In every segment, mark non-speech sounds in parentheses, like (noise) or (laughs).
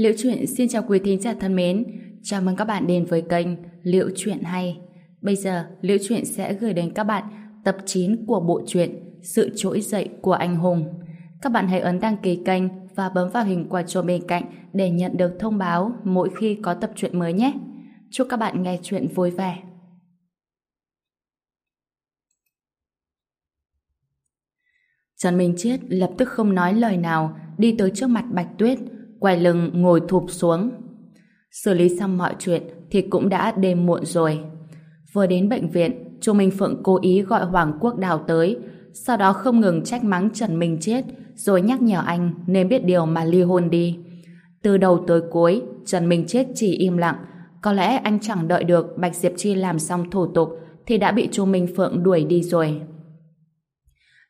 Liễu Chuyện xin chào quý thính giả thân mến. Chào mừng các bạn đến với kênh Liễu Chuyện Hay. Bây giờ, Liễu Chuyện sẽ gửi đến các bạn tập 9 của bộ truyện Sự Trỗi Dậy của Anh Hùng. Các bạn hãy ấn đăng ký kênh và bấm vào hình quả chuông bên cạnh để nhận được thông báo mỗi khi có tập truyện mới nhé. Chúc các bạn nghe chuyện vui vẻ. Trần Minh Chiết lập tức không nói lời nào đi tới trước mặt Bạch Tuyết quay lưng ngồi thụp xuống. Xử lý xong mọi chuyện thì cũng đã đêm muộn rồi. Vừa đến bệnh viện, Chu Minh Phượng cố ý gọi Hoàng Quốc Đào tới, sau đó không ngừng trách mắng Trần Minh Chết, rồi nhắc nhở anh nên biết điều mà ly hôn đi. Từ đầu tới cuối, Trần Minh Chết chỉ im lặng. Có lẽ anh chẳng đợi được Bạch Diệp Chi làm xong thủ tục thì đã bị Chu Minh Phượng đuổi đi rồi.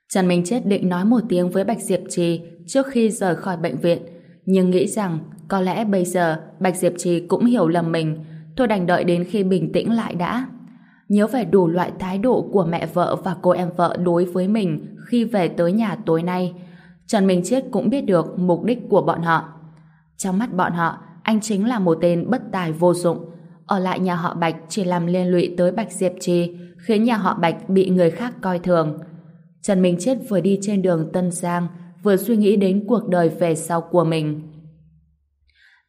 Trần Minh Chết định nói một tiếng với Bạch Diệp Trì trước khi rời khỏi bệnh viện, nhưng nghĩ rằng có lẽ bây giờ Bạch Diệp Trì cũng hiểu lầm mình, thôi đành đợi đến khi bình tĩnh lại đã. Nhớ về đủ loại thái độ của mẹ vợ và cô em vợ đối với mình khi về tới nhà tối nay, Trần Minh Chết cũng biết được mục đích của bọn họ. Trong mắt bọn họ, anh chính là một tên bất tài vô dụng. Ở lại nhà họ Bạch chỉ làm liên lụy tới Bạch Diệp Trì, khiến nhà họ Bạch bị người khác coi thường. Trần Minh Chết vừa đi trên đường Tân Giang, vừa suy nghĩ đến cuộc đời về sau của mình.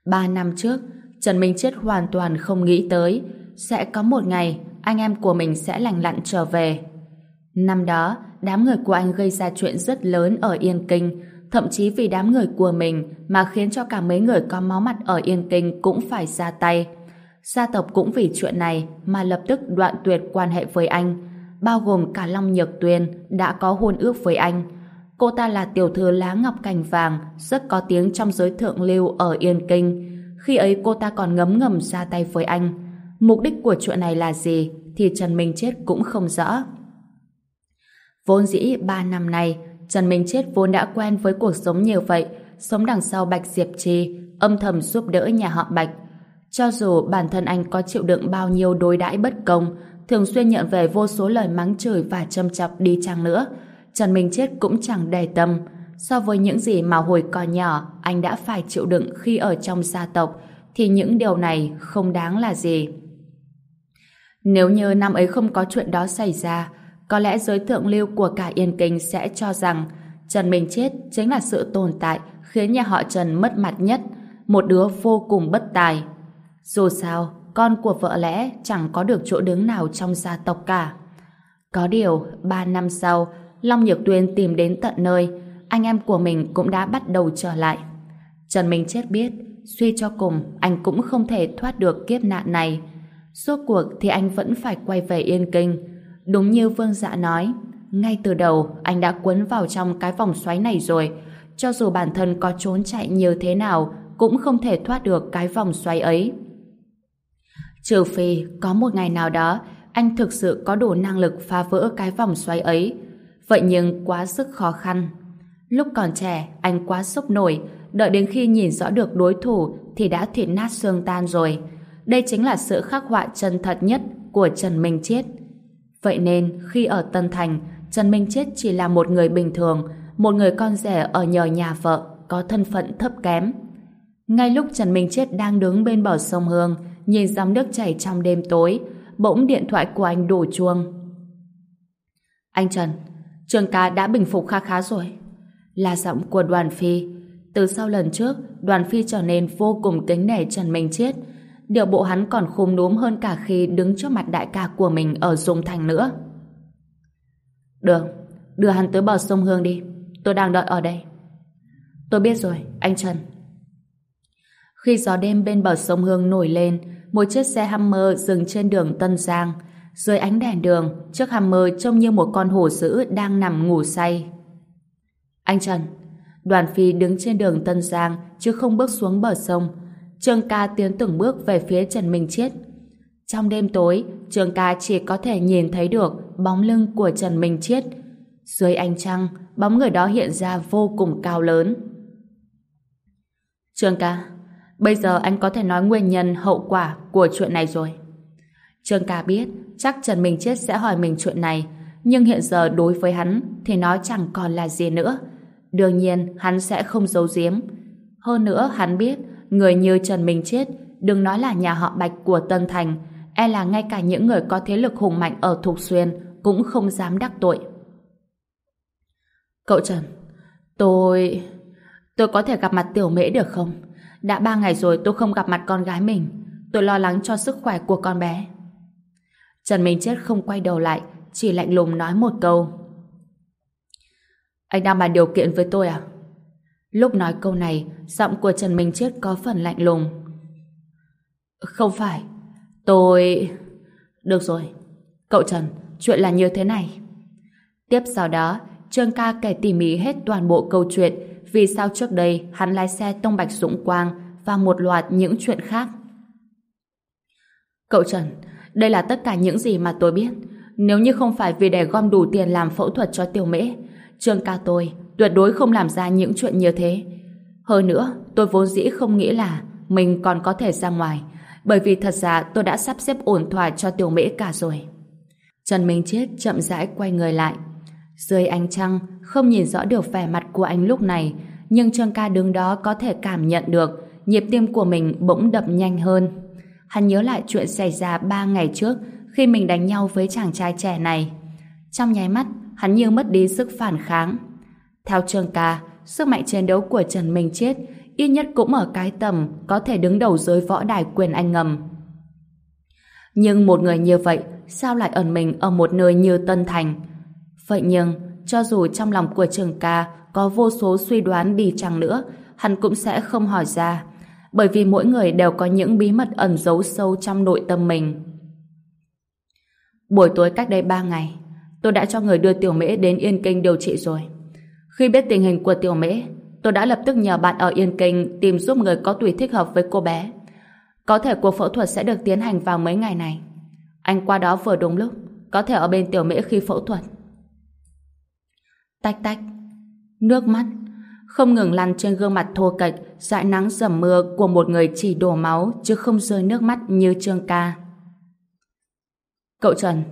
Ba năm trước, Trần Minh Chết hoàn toàn không nghĩ tới sẽ có một ngày anh em của mình sẽ lành lặn trở về. Năm đó, đám người của anh gây ra chuyện rất lớn ở Yên Kinh, thậm chí vì đám người của mình mà khiến cho cả mấy người có máu mặt ở Yên Kinh cũng phải ra tay. Gia tộc cũng vì chuyện này mà lập tức đoạn tuyệt quan hệ với anh, bao gồm cả Long Nhược Tuyên đã có hôn ước với anh. Cô ta là tiểu thư lá ngọc cành vàng, rất có tiếng trong giới thượng lưu ở Yên Kinh. Khi ấy cô ta còn ngấm ngầm ra tay với anh. Mục đích của chuyện này là gì thì Trần Minh Chết cũng không rõ. Vốn dĩ ba năm nay, Trần Minh Chết vốn đã quen với cuộc sống như vậy, sống đằng sau Bạch Diệp Trì, âm thầm giúp đỡ nhà họ Bạch. Cho dù bản thân anh có chịu đựng bao nhiêu đối đãi bất công, thường xuyên nhận về vô số lời mắng chửi và châm chọc đi chăng nữa, Trần Minh Chết cũng chẳng đề tâm. So với những gì mà hồi còn nhỏ anh đã phải chịu đựng khi ở trong gia tộc, thì những điều này không đáng là gì. Nếu như năm ấy không có chuyện đó xảy ra, có lẽ giới thượng lưu của cả Yên Kinh sẽ cho rằng Trần Minh Chết chính là sự tồn tại khiến nhà họ Trần mất mặt nhất, một đứa vô cùng bất tài. Dù sao, con của vợ lẽ chẳng có được chỗ đứng nào trong gia tộc cả. Có điều, ba năm sau, Long Nhược Tuyên tìm đến tận nơi, anh em của mình cũng đã bắt đầu trở lại. Trần Minh Chết biết, suy cho cùng, anh cũng không thể thoát được kiếp nạn này. Suốt cuộc thì anh vẫn phải quay về Yên Kinh. Đúng như Vương Dạ nói, ngay từ đầu anh đã quấn vào trong cái vòng xoáy này rồi. Cho dù bản thân có trốn chạy như thế nào, cũng không thể thoát được cái vòng xoáy ấy. Trừ phi có một ngày nào đó anh thực sự có đủ năng lực phá vỡ cái vòng xoáy ấy. Vậy nhưng quá sức khó khăn. Lúc còn trẻ, anh quá sốc nổi, đợi đến khi nhìn rõ được đối thủ thì đã thịt nát xương tan rồi. Đây chính là sự khắc họa chân thật nhất của Trần Minh Chết. Vậy nên, khi ở Tân Thành, Trần Minh Chết chỉ là một người bình thường, một người con rể ở nhờ nhà vợ, có thân phận thấp kém. Ngay lúc Trần Minh Chết đang đứng bên bờ sông Hương, nhìn dòng nước chảy trong đêm tối, bỗng điện thoại của anh đổ chuông. Anh Trần, Trường ca đã bình phục kha khá rồi. Là giọng của đoàn phi. Từ sau lần trước, đoàn phi trở nên vô cùng kính nể Trần Minh Chiết. Điều bộ hắn còn khum núm hơn cả khi đứng trước mặt đại ca của mình ở Dung Thành nữa. Được, đưa hắn tới bờ sông Hương đi. Tôi đang đợi ở đây. Tôi biết rồi, anh Trần. Khi gió đêm bên bờ sông Hương nổi lên, một chiếc xe Hummer dừng trên đường Tân Giang. Dưới ánh đèn đường, chiếc Hammer trông như một con hổ dữ đang nằm ngủ say. Anh Trần, đoàn phi đứng trên đường Tân Giang chứ không bước xuống bờ sông. Trương ca tiến từng bước về phía Trần Minh Chiết. Trong đêm tối, Trương ca chỉ có thể nhìn thấy được bóng lưng của Trần Minh Chiết. Dưới ánh trăng, bóng người đó hiện ra vô cùng cao lớn. Trương ca, bây giờ anh có thể nói nguyên nhân hậu quả của chuyện này rồi. Trương ca biết chắc Trần Minh Chết sẽ hỏi mình chuyện này, nhưng hiện giờ đối với hắn thì nó chẳng còn là gì nữa. Đương nhiên hắn sẽ không giấu giếm. Hơn nữa hắn biết người như Trần Minh Chết, đừng nói là nhà họ Bạch của Tân Thành, e là ngay cả những người có thế lực hùng mạnh ở Thục Xuyên cũng không dám đắc tội. Cậu Trần, tôi... Tôi có thể gặp mặt tiểu mễ được không? Đã ba ngày rồi tôi không gặp mặt con gái mình. Tôi lo lắng cho sức khỏe của con bé. Trần Minh Chết không quay đầu lại, chỉ lạnh lùng nói một câu. Anh đang bàn điều kiện với tôi à? Lúc nói câu này, giọng của Trần Minh Chết có phần lạnh lùng. Không phải. Tôi... Được rồi. Cậu Trần, chuyện là như thế này. Tiếp sau đó, Trương ca kể tỉ mỉ hết toàn bộ câu chuyện vì sao trước đây hắn lái xe tông bạch dũng quang và một loạt những chuyện khác. Cậu Trần, đây là tất cả những gì mà tôi biết. Nếu như không phải vì để gom đủ tiền làm phẫu thuật cho tiểu mễ, Trương ca tôi tuyệt đối không làm ra những chuyện như thế. Hơn nữa, tôi vốn dĩ không nghĩ là mình còn có thể ra ngoài, bởi vì thật ra tôi đã sắp xếp ổn thỏa cho tiểu mễ cả rồi. Trần Minh Chết chậm rãi quay người lại. Dưới ánh trăng, không nhìn rõ được vẻ mặt của anh lúc này, nhưng Trương ca đứng đó có thể cảm nhận được nhịp tim của mình bỗng đập nhanh hơn. Hắn nhớ lại chuyện xảy ra ba ngày trước khi mình đánh nhau với chàng trai trẻ này. Trong nháy mắt, hắn như mất đi sức phản kháng. Theo trường ca, sức mạnh chiến đấu của Trần Minh Chết ít nhất cũng ở cái tầm có thể đứng đầu giới võ đài quyền anh ngầm. Nhưng một người như vậy sao lại ẩn mình ở một nơi như Tân Thành? Vậy nhưng, cho dù trong lòng của Trường ca có vô số suy đoán đi chăng nữa, hắn cũng sẽ không hỏi ra, bởi vì mỗi người đều có những bí mật ẩn giấu sâu trong nội tâm mình. Buổi tối cách đây ba ngày, tôi đã cho người đưa Tiểu Mễ đến Yên Kinh điều trị rồi. Khi biết tình hình của Tiểu Mễ, tôi đã lập tức nhờ bạn ở Yên Kinh tìm giúp người có tuổi thích hợp với cô bé. Có thể cuộc phẫu thuật sẽ được tiến hành vào mấy ngày này. Anh qua đó vừa đúng lúc, có thể ở bên Tiểu Mễ khi phẫu thuật. Tách tách. Nước mắt không ngừng lăn trên gương mặt thô kệch dại nắng dầm mưa của một người chỉ đổ máu chứ không rơi nước mắt như Trương ca. Cậu Trần,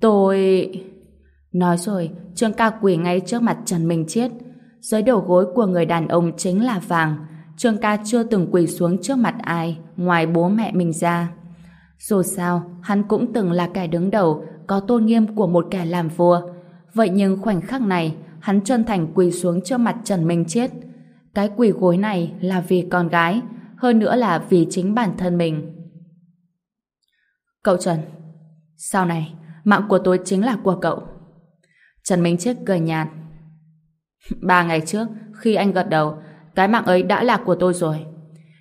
tôi... Nói rồi, Trương ca quỳ ngay trước mặt Trần Minh Chiết. Dưới đầu gối của người đàn ông chính là vàng. Trương ca chưa từng quỳ xuống trước mặt ai ngoài bố mẹ mình ra. Dù sao, hắn cũng từng là kẻ đứng đầu, có tôn nghiêm của một kẻ làm vua. Vậy nhưng khoảnh khắc này, hắn chân thành quỳ xuống trước mặt Trần Minh Chết. Cái quỳ gối này là vì con gái, hơn nữa là vì chính bản thân mình. Cậu Trần, sau này, mạng của tôi chính là của cậu. Trần Minh Chết cười nhạt. Ba ngày trước, khi anh gật đầu, cái mạng ấy đã là của tôi rồi.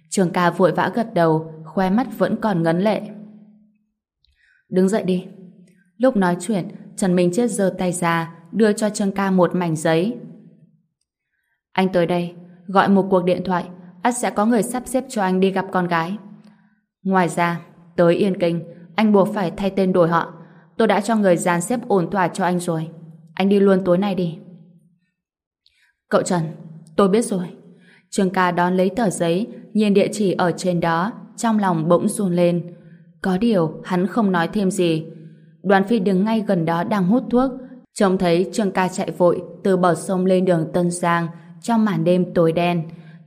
Trường ca vội vã gật đầu, khoe mắt vẫn còn ngấn lệ. Đứng dậy đi. Lúc nói chuyện, Trần Minh Chết giơ tay ra, đưa cho Trương ca một mảnh giấy. Anh tới đây, gọi một cuộc điện thoại, ắt sẽ có người sắp xếp cho anh đi gặp con gái. Ngoài ra, tới Yên Kinh, anh buộc phải thay tên đổi họ. Tôi đã cho người dàn xếp ổn thỏa cho anh rồi. Anh đi luôn tối nay đi. Cậu Trần, tôi biết rồi. Trương ca đón lấy tờ giấy, nhìn địa chỉ ở trên đó, trong lòng bỗng run lên. Có điều, hắn không nói thêm gì. Đoàn phi đứng ngay gần đó đang hút thuốc, trông thấy Trương ca chạy vội từ bờ sông lên đường Tân Giang trong màn đêm tối đen.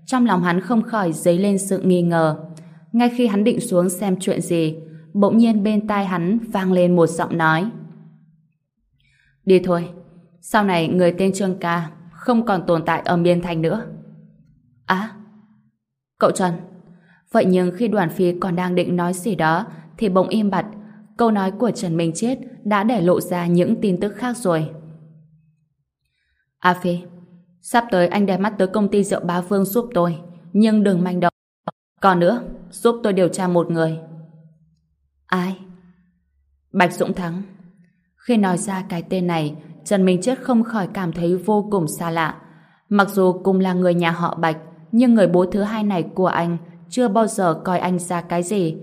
Trong lòng hắn không khỏi dấy lên sự nghi ngờ. Ngay khi hắn định xuống xem chuyện gì, bỗng nhiên bên tai hắn vang lên một giọng nói. Đi thôi, sau này người tên Trương ca không còn tồn tại ở miền thành nữa. Á, cậu Trần. Vậy nhưng khi đoàn phi còn đang định nói gì đó thì bỗng im bặt. Câu nói của Trần Minh Chết đã để lộ ra những tin tức khác rồi. A Phi, sắp tới anh đem mắt tới công ty rượu Bá Phương giúp tôi, nhưng đừng manh động. Còn nữa, giúp tôi điều tra một người. Ai? Bạch Dũng Thắng. Khi nói ra cái tên này, Trần Minh Chết không khỏi cảm thấy vô cùng xa lạ. Mặc dù cùng là người nhà họ Bạch, nhưng người bố thứ hai này của anh chưa bao giờ coi anh ra cái gì.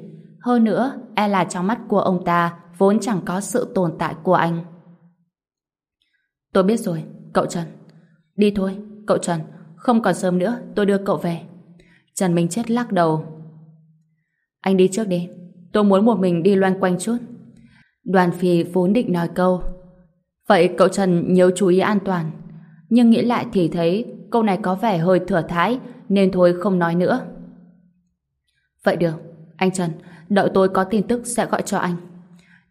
Hơn nữa, e là trong mắt của ông ta vốn chẳng có sự tồn tại của anh. Tôi biết rồi, cậu Trần. Đi thôi, cậu Trần. Không còn sớm nữa, tôi đưa cậu về. Trần Minh Chết lắc đầu. Anh đi trước đi. Tôi muốn một mình đi loanh quanh chút. Đoàn phi vốn định nói câu Vậy cậu Trần nhớ chú ý an toàn. Nhưng nghĩ lại thì thấy câu này có vẻ hơi thừa thái nên thôi không nói nữa. Vậy được, anh Trần, đợi tôi có tin tức sẽ gọi cho anh.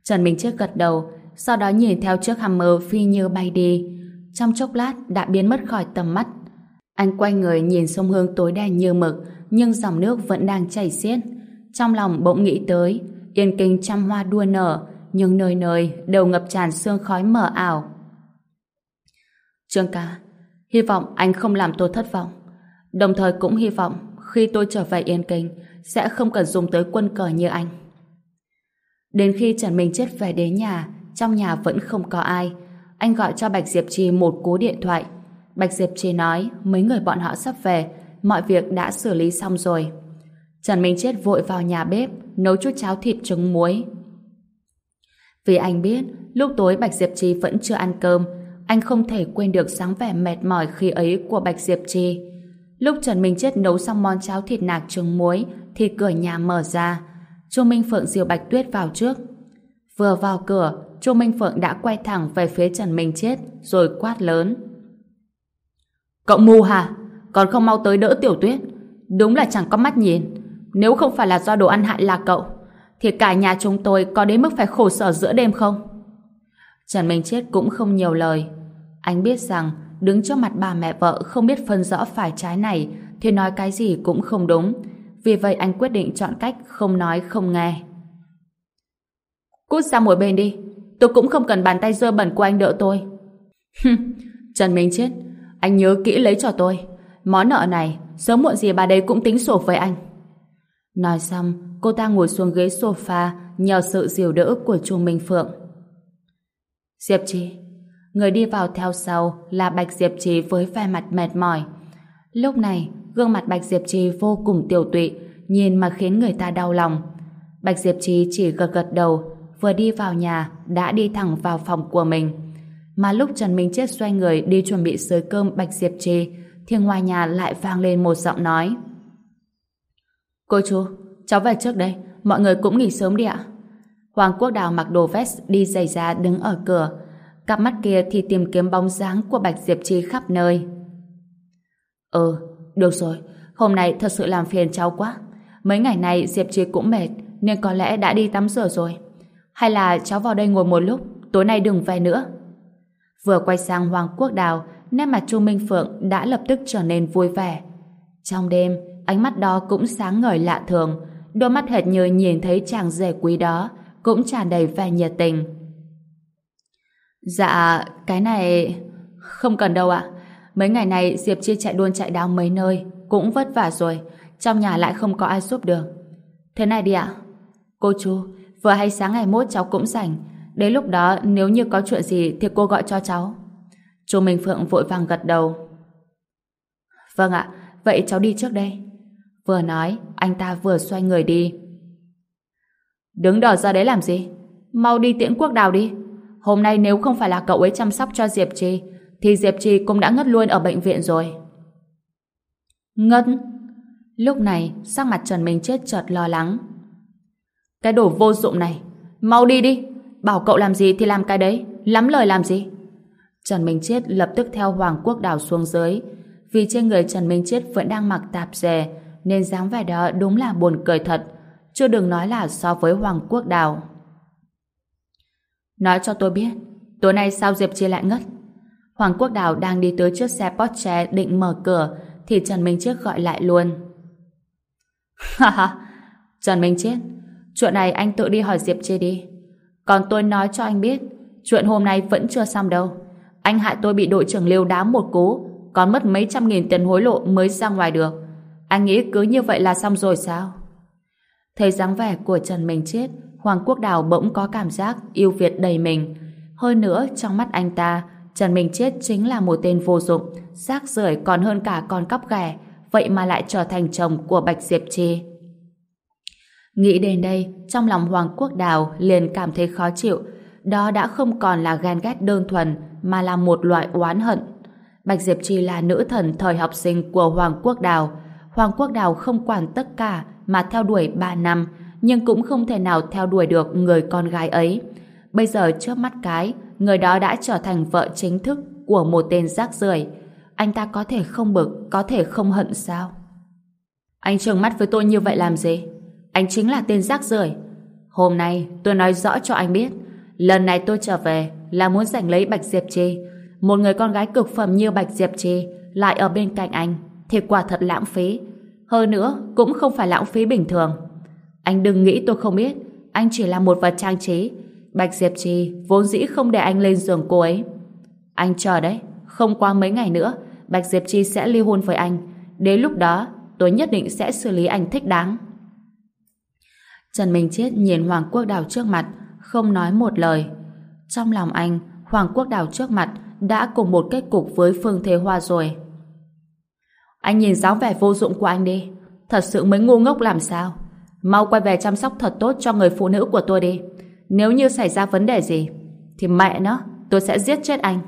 Trần Minh Chiết gật đầu, sau đó nhìn theo chiếc Hammer phi như bay đi. Trong chốc lát đã biến mất khỏi tầm mắt. Anh quay người nhìn sông Hương tối đen như mực, nhưng dòng nước vẫn đang chảy xiết. Trong lòng bỗng nghĩ tới, yên kinh trăm hoa đua nở, nhưng nơi nơi đều ngập tràn sương khói mờ ảo. Trương ca, hy vọng anh không làm tôi thất vọng. Đồng thời cũng hy vọng khi tôi trở về Yên Kinh sẽ không cần dùng tới quân cờ như anh. Đến khi Trần Minh Chết về đến nhà, trong nhà vẫn không có ai. Anh gọi cho Bạch Diệp Trì một cú điện thoại. Bạch Diệp Trì nói mấy người bọn họ sắp về, mọi việc đã xử lý xong rồi. Trần Minh Chết vội vào nhà bếp, nấu chút cháo thịt trứng muối. Vì anh biết, lúc tối Bạch Diệp Trì vẫn chưa ăn cơm, anh không thể quên được sáng vẻ mệt mỏi khi ấy của Bạch Diệp Trì. Lúc Trần Minh Chết nấu xong món cháo thịt nạc trứng muối, thì cửa nhà mở ra. Chu Minh Phượng dìu Bạch Tuyết vào trước. Vừa vào cửa, Chu Minh Phượng đã quay thẳng về phía Trần Minh Chết, rồi quát lớn. Cậu mù hả? Còn không mau tới đỡ Tiểu Tuyết? Đúng là chẳng có mắt nhìn. Nếu không phải là do đồ ăn hại là cậu, thì cả nhà chúng tôi có đến mức phải khổ sở giữa đêm không? Trần Minh Chết cũng không nhiều lời. Anh biết rằng đứng trước mặt bà mẹ vợ không biết phân rõ phải trái này thì nói cái gì cũng không đúng. Vì vậy anh quyết định chọn cách không nói không nghe. Cút ra một bên đi. Tôi cũng không cần bàn tay dơ bẩn của anh đỡ tôi. Trần Minh Chết, anh nhớ kỹ lấy cho tôi. Món nợ này, sớm muộn gì bà đấy cũng tính sổ với anh. Nói xong, cô ta ngồi xuống ghế sofa nhờ sự diều đỡ của Chu Minh Phượng. Diệp Trì Người đi vào theo sau là Bạch Diệp Trì với vẻ mặt mệt mỏi. Lúc này, gương mặt Bạch Diệp Trì vô cùng tiểu tụy, nhìn mà khiến người ta đau lòng. Bạch Diệp Trì chỉ gật gật đầu, vừa đi vào nhà, đã đi thẳng vào phòng của mình. Mà lúc Trần Minh Chết xoay người đi chuẩn bị sới cơm Bạch Diệp Trì, thì ngoài nhà lại vang lên một giọng nói. Cô chú, cháu về trước đây, mọi người cũng nghỉ sớm đi ạ. Hoàng Quốc Đào mặc đồ vest đi giày ra đứng ở cửa. Cặp mắt kia thì tìm kiếm bóng dáng của Bạch Diệp trì khắp nơi. Ừ, được rồi. Hôm nay thật sự làm phiền cháu quá. Mấy ngày này Diệp Chi cũng mệt nên có lẽ đã đi tắm rửa rồi. Hay là cháu vào đây ngồi một lúc tối nay đừng về nữa. Vừa quay sang Hoàng Quốc Đào nét mặt Chu Minh Phượng đã lập tức trở nên vui vẻ. Trong đêm, ánh mắt đó cũng sáng ngời lạ thường đôi mắt hệt như nhìn thấy chàng rể quý đó cũng tràn đầy vẻ nhiệt tình. Dạ, cái này... Không cần đâu ạ. Mấy ngày này Diệp Chi chạy đôn chạy đáo mấy nơi, cũng vất vả rồi. Trong nhà lại không có ai giúp được. Thế này đi ạ. Cô chú, vừa hay sáng ngày mốt cháu cũng rảnh. Đến lúc đó nếu như có chuyện gì thì cô gọi cho cháu. Chú Minh Phượng vội vàng gật đầu. Vâng ạ, vậy cháu đi trước đây. Vừa nói, anh ta vừa xoay người đi. Đứng đờ ra đấy làm gì? Mau đi tiễn quốc đào đi. Hôm nay nếu không phải là cậu ấy chăm sóc cho Diệp Trì, thì Diệp Trì cũng đã ngất luôn ở bệnh viện rồi. Ngất? Lúc này, sắc mặt Trần Minh Chết chợt lo lắng. Cái đồ vô dụng này, mau đi đi. Bảo cậu làm gì thì làm cái đấy, lắm lời làm gì. Trần Minh Chết lập tức theo Hoàng Quốc Đào xuống dưới, vì trên người Trần Minh Chết vẫn đang mặc tạp dề, nên dáng vẻ đó đúng là buồn cười thật, chưa đừng nói là so với Hoàng Quốc Đào. Nói cho tôi biết, tối nay sao Diệp Chi lại ngất? Hoàng Quốc Đào đang đi tới chiếc xe Porsche định mở cửa, thì Trần Minh Chiết gọi lại luôn. (laughs) Ha ha, Trần Minh Chiết, chuyện này anh tự đi hỏi Diệp Chi đi. Còn tôi nói cho anh biết, chuyện hôm nay vẫn chưa xong đâu. Anh hại tôi bị đội trưởng liêu đá một cú, còn mất mấy trăm nghìn tiền hối lộ mới ra ngoài được. Anh nghĩ cứ như vậy là xong rồi sao? Thấy dáng vẻ của Trần Minh Chiết, Hoàng Quốc Đào bỗng có cảm giác yêu Việt đầy mình. Hơn nữa, trong mắt anh ta, Trần Minh Chết chính là một tên vô dụng, rác rưởi còn hơn cả con cắp ghẻ, vậy mà lại trở thành chồng của Bạch Diệp Chi. Nghĩ đến đây, trong lòng Hoàng Quốc Đào liền cảm thấy khó chịu. Đó đã không còn là ghen ghét đơn thuần, mà là một loại oán hận. Bạch Diệp Chi là nữ thần thời học sinh của Hoàng Quốc Đào, Hoàng Quốc Đào không quản tất cả mà theo đuổi 3 năm, nhưng cũng không thể nào theo đuổi được người con gái ấy. Bây giờ trước mắt cái, người đó đã trở thành vợ chính thức của một tên rác rưởi. Anh ta có thể không bực, có thể không hận sao? Anh trừng mắt với tôi như vậy làm gì? Anh chính là tên rác rưởi. Hôm nay tôi nói rõ cho anh biết, lần này tôi trở về là muốn giành lấy Bạch Diệp chi, Một người con gái cực phẩm như Bạch Diệp chi lại ở bên cạnh anh, thì quả thật lãng phí. Hơn nữa, cũng không phải lãng phí bình thường. Anh đừng nghĩ tôi không biết, anh chỉ là một vật trang trí. Bạch Diệp Trì vốn dĩ không để anh lên giường cô ấy. Anh chờ đấy, không qua mấy ngày nữa, Bạch Diệp Chi sẽ ly hôn với anh. Đến lúc đó, tôi nhất định sẽ xử lý anh thích đáng. Trần Minh Chết nhìn Hoàng Quốc Đào trước mặt, không nói một lời. Trong lòng anh, Hoàng Quốc Đào trước mặt đã cùng một kết cục với Phương Thế Hoa rồi. Anh nhìn dáng vẻ vô dụng của anh đi. Thật sự mới ngu ngốc làm sao. Mau quay về chăm sóc thật tốt cho người phụ nữ của tôi đi. Nếu như xảy ra vấn đề gì, thì mẹ nó, tôi sẽ giết chết anh.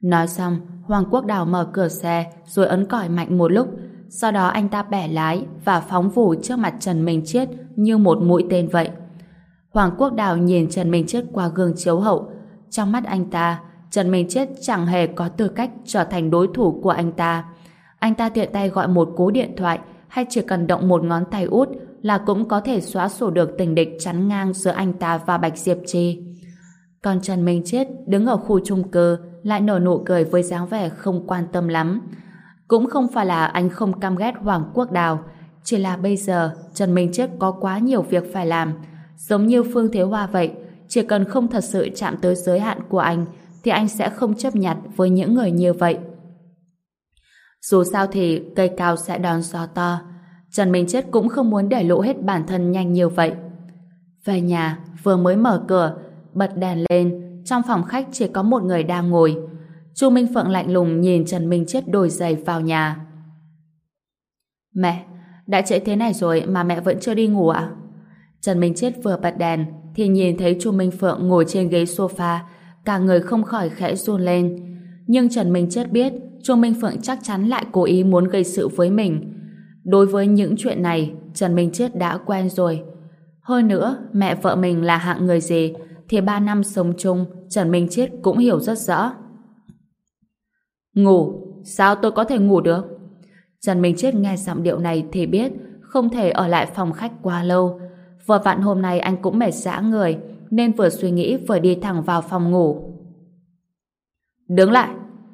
Nói xong, Hoàng Quốc Đào mở cửa xe rồi ấn còi mạnh một lúc. Sau đó anh ta bẻ lái và phóng vù trước mặt Trần Minh Chiết như một mũi tên vậy. Hoàng Quốc Đào nhìn Trần Minh Chiết qua gương chiếu hậu. Trong mắt anh ta, Trần Minh Chiết chẳng hề có tư cách trở thành đối thủ của anh ta. Anh ta tiện tay gọi một cú điện thoại hay chỉ cần động một ngón tay út là cũng có thể xóa sổ được tình địch chắn ngang giữa anh ta và Bạch Diệp Chi. Còn Trần Minh Chết đứng ở khu chung cư lại nở nụ cười với dáng vẻ không quan tâm lắm. Cũng không phải là anh không căm ghét Hoàng Quốc Đào, chỉ là bây giờ Trần Minh Chết có quá nhiều việc phải làm. Giống như Phương Thế Hoa vậy, chỉ cần không thật sự chạm tới giới hạn của anh thì anh sẽ không chấp nhận với những người như vậy. Dù sao thì cây cao sẽ đón gió to. Trần Minh Chết cũng không muốn để lộ hết bản thân nhanh như vậy. Về nhà, vừa mới mở cửa, bật đèn lên, trong phòng khách chỉ có một người đang ngồi. Chu Minh Phượng lạnh lùng nhìn Trần Minh Chết đổi giày vào nhà. Mẹ, đã trễ thế này rồi mà mẹ vẫn chưa đi ngủ à? Trần Minh Chết vừa bật đèn thì nhìn thấy Chu Minh Phượng ngồi trên ghế sofa, cả người không khỏi khẽ run lên. Nhưng Trần Minh Chết biết Chu Minh Phượng chắc chắn lại cố ý muốn gây sự với mình. Đối với những chuyện này, Trần Minh Chết đã quen rồi. Hơn nữa, mẹ vợ mình là hạng người gì thì ba năm sống chung, Trần Minh Chết cũng hiểu rất rõ. Ngủ? Sao tôi có thể ngủ được? Trần Minh Chết nghe giọng điệu này thì biết không thể ở lại phòng khách quá lâu. Vừa vặn hôm nay anh cũng mệt dã người, nên vừa suy nghĩ vừa đi thẳng vào phòng ngủ. Đứng lại!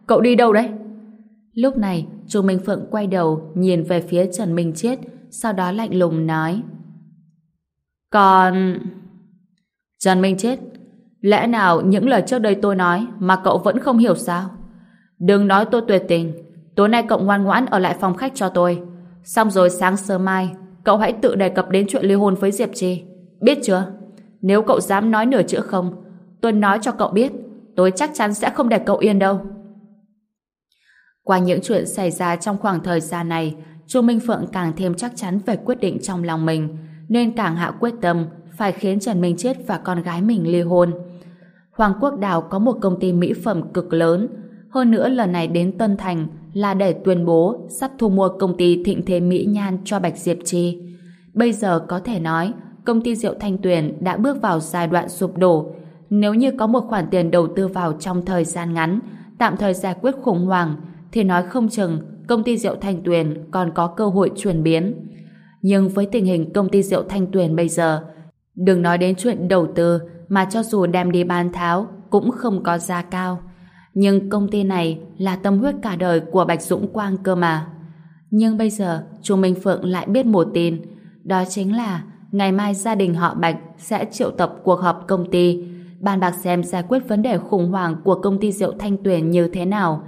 Cậu đi đâu đấy? Lúc này, Chu Minh Phượng quay đầu nhìn về phía Trần Minh Chết, sau đó lạnh lùng nói. Còn... Trần Minh Chết, lẽ nào những lời trước đây tôi nói mà cậu vẫn không hiểu sao? Đừng nói tôi tuyệt tình, tối nay cậu ngoan ngoãn ở lại phòng khách cho tôi. Xong rồi sáng sớm mai, cậu hãy tự đề cập đến chuyện ly hôn với Diệp Trì. Biết chưa? Nếu cậu dám nói nửa chữ không, tôi nói cho cậu biết, tôi chắc chắn sẽ không để cậu yên đâu. Qua những chuyện xảy ra trong khoảng thời gian này, Chu Minh Phượng càng thêm chắc chắn về quyết định trong lòng mình, nên càng hạ quyết tâm phải khiến Trần Minh Chết và con gái mình ly hôn. Hoàng Quốc Đào có một công ty mỹ phẩm cực lớn, hơn nữa lần này đến Tân Thành là để tuyên bố sắp thu mua công ty Thịnh Thế Mỹ Nhan cho Bạch Diệp Chi. Bây giờ có thể nói, công ty rượu Thanh Tuyền đã bước vào giai đoạn sụp đổ. Nếu như có một khoản tiền đầu tư vào trong thời gian ngắn, tạm thời giải quyết khủng hoảng, thì nói không chừng công ty rượu Thanh Tuyền còn có cơ hội chuyển biến. Nhưng với tình hình công ty rượu Thanh Tuyền bây giờ, Đừng nói đến chuyện đầu tư mà cho dù đem đi bán tháo cũng không có giá cao. Nhưng công ty này là tâm huyết cả đời của Bạch Dũng Quang cơ mà. Nhưng bây giờ chú Minh Phượng lại biết một tin đó chính là ngày mai gia đình họ Bạch sẽ triệu tập cuộc họp công ty bàn bạc xem giải quyết vấn đề khủng hoảng của công ty rượu Thanh Tuyền như thế nào.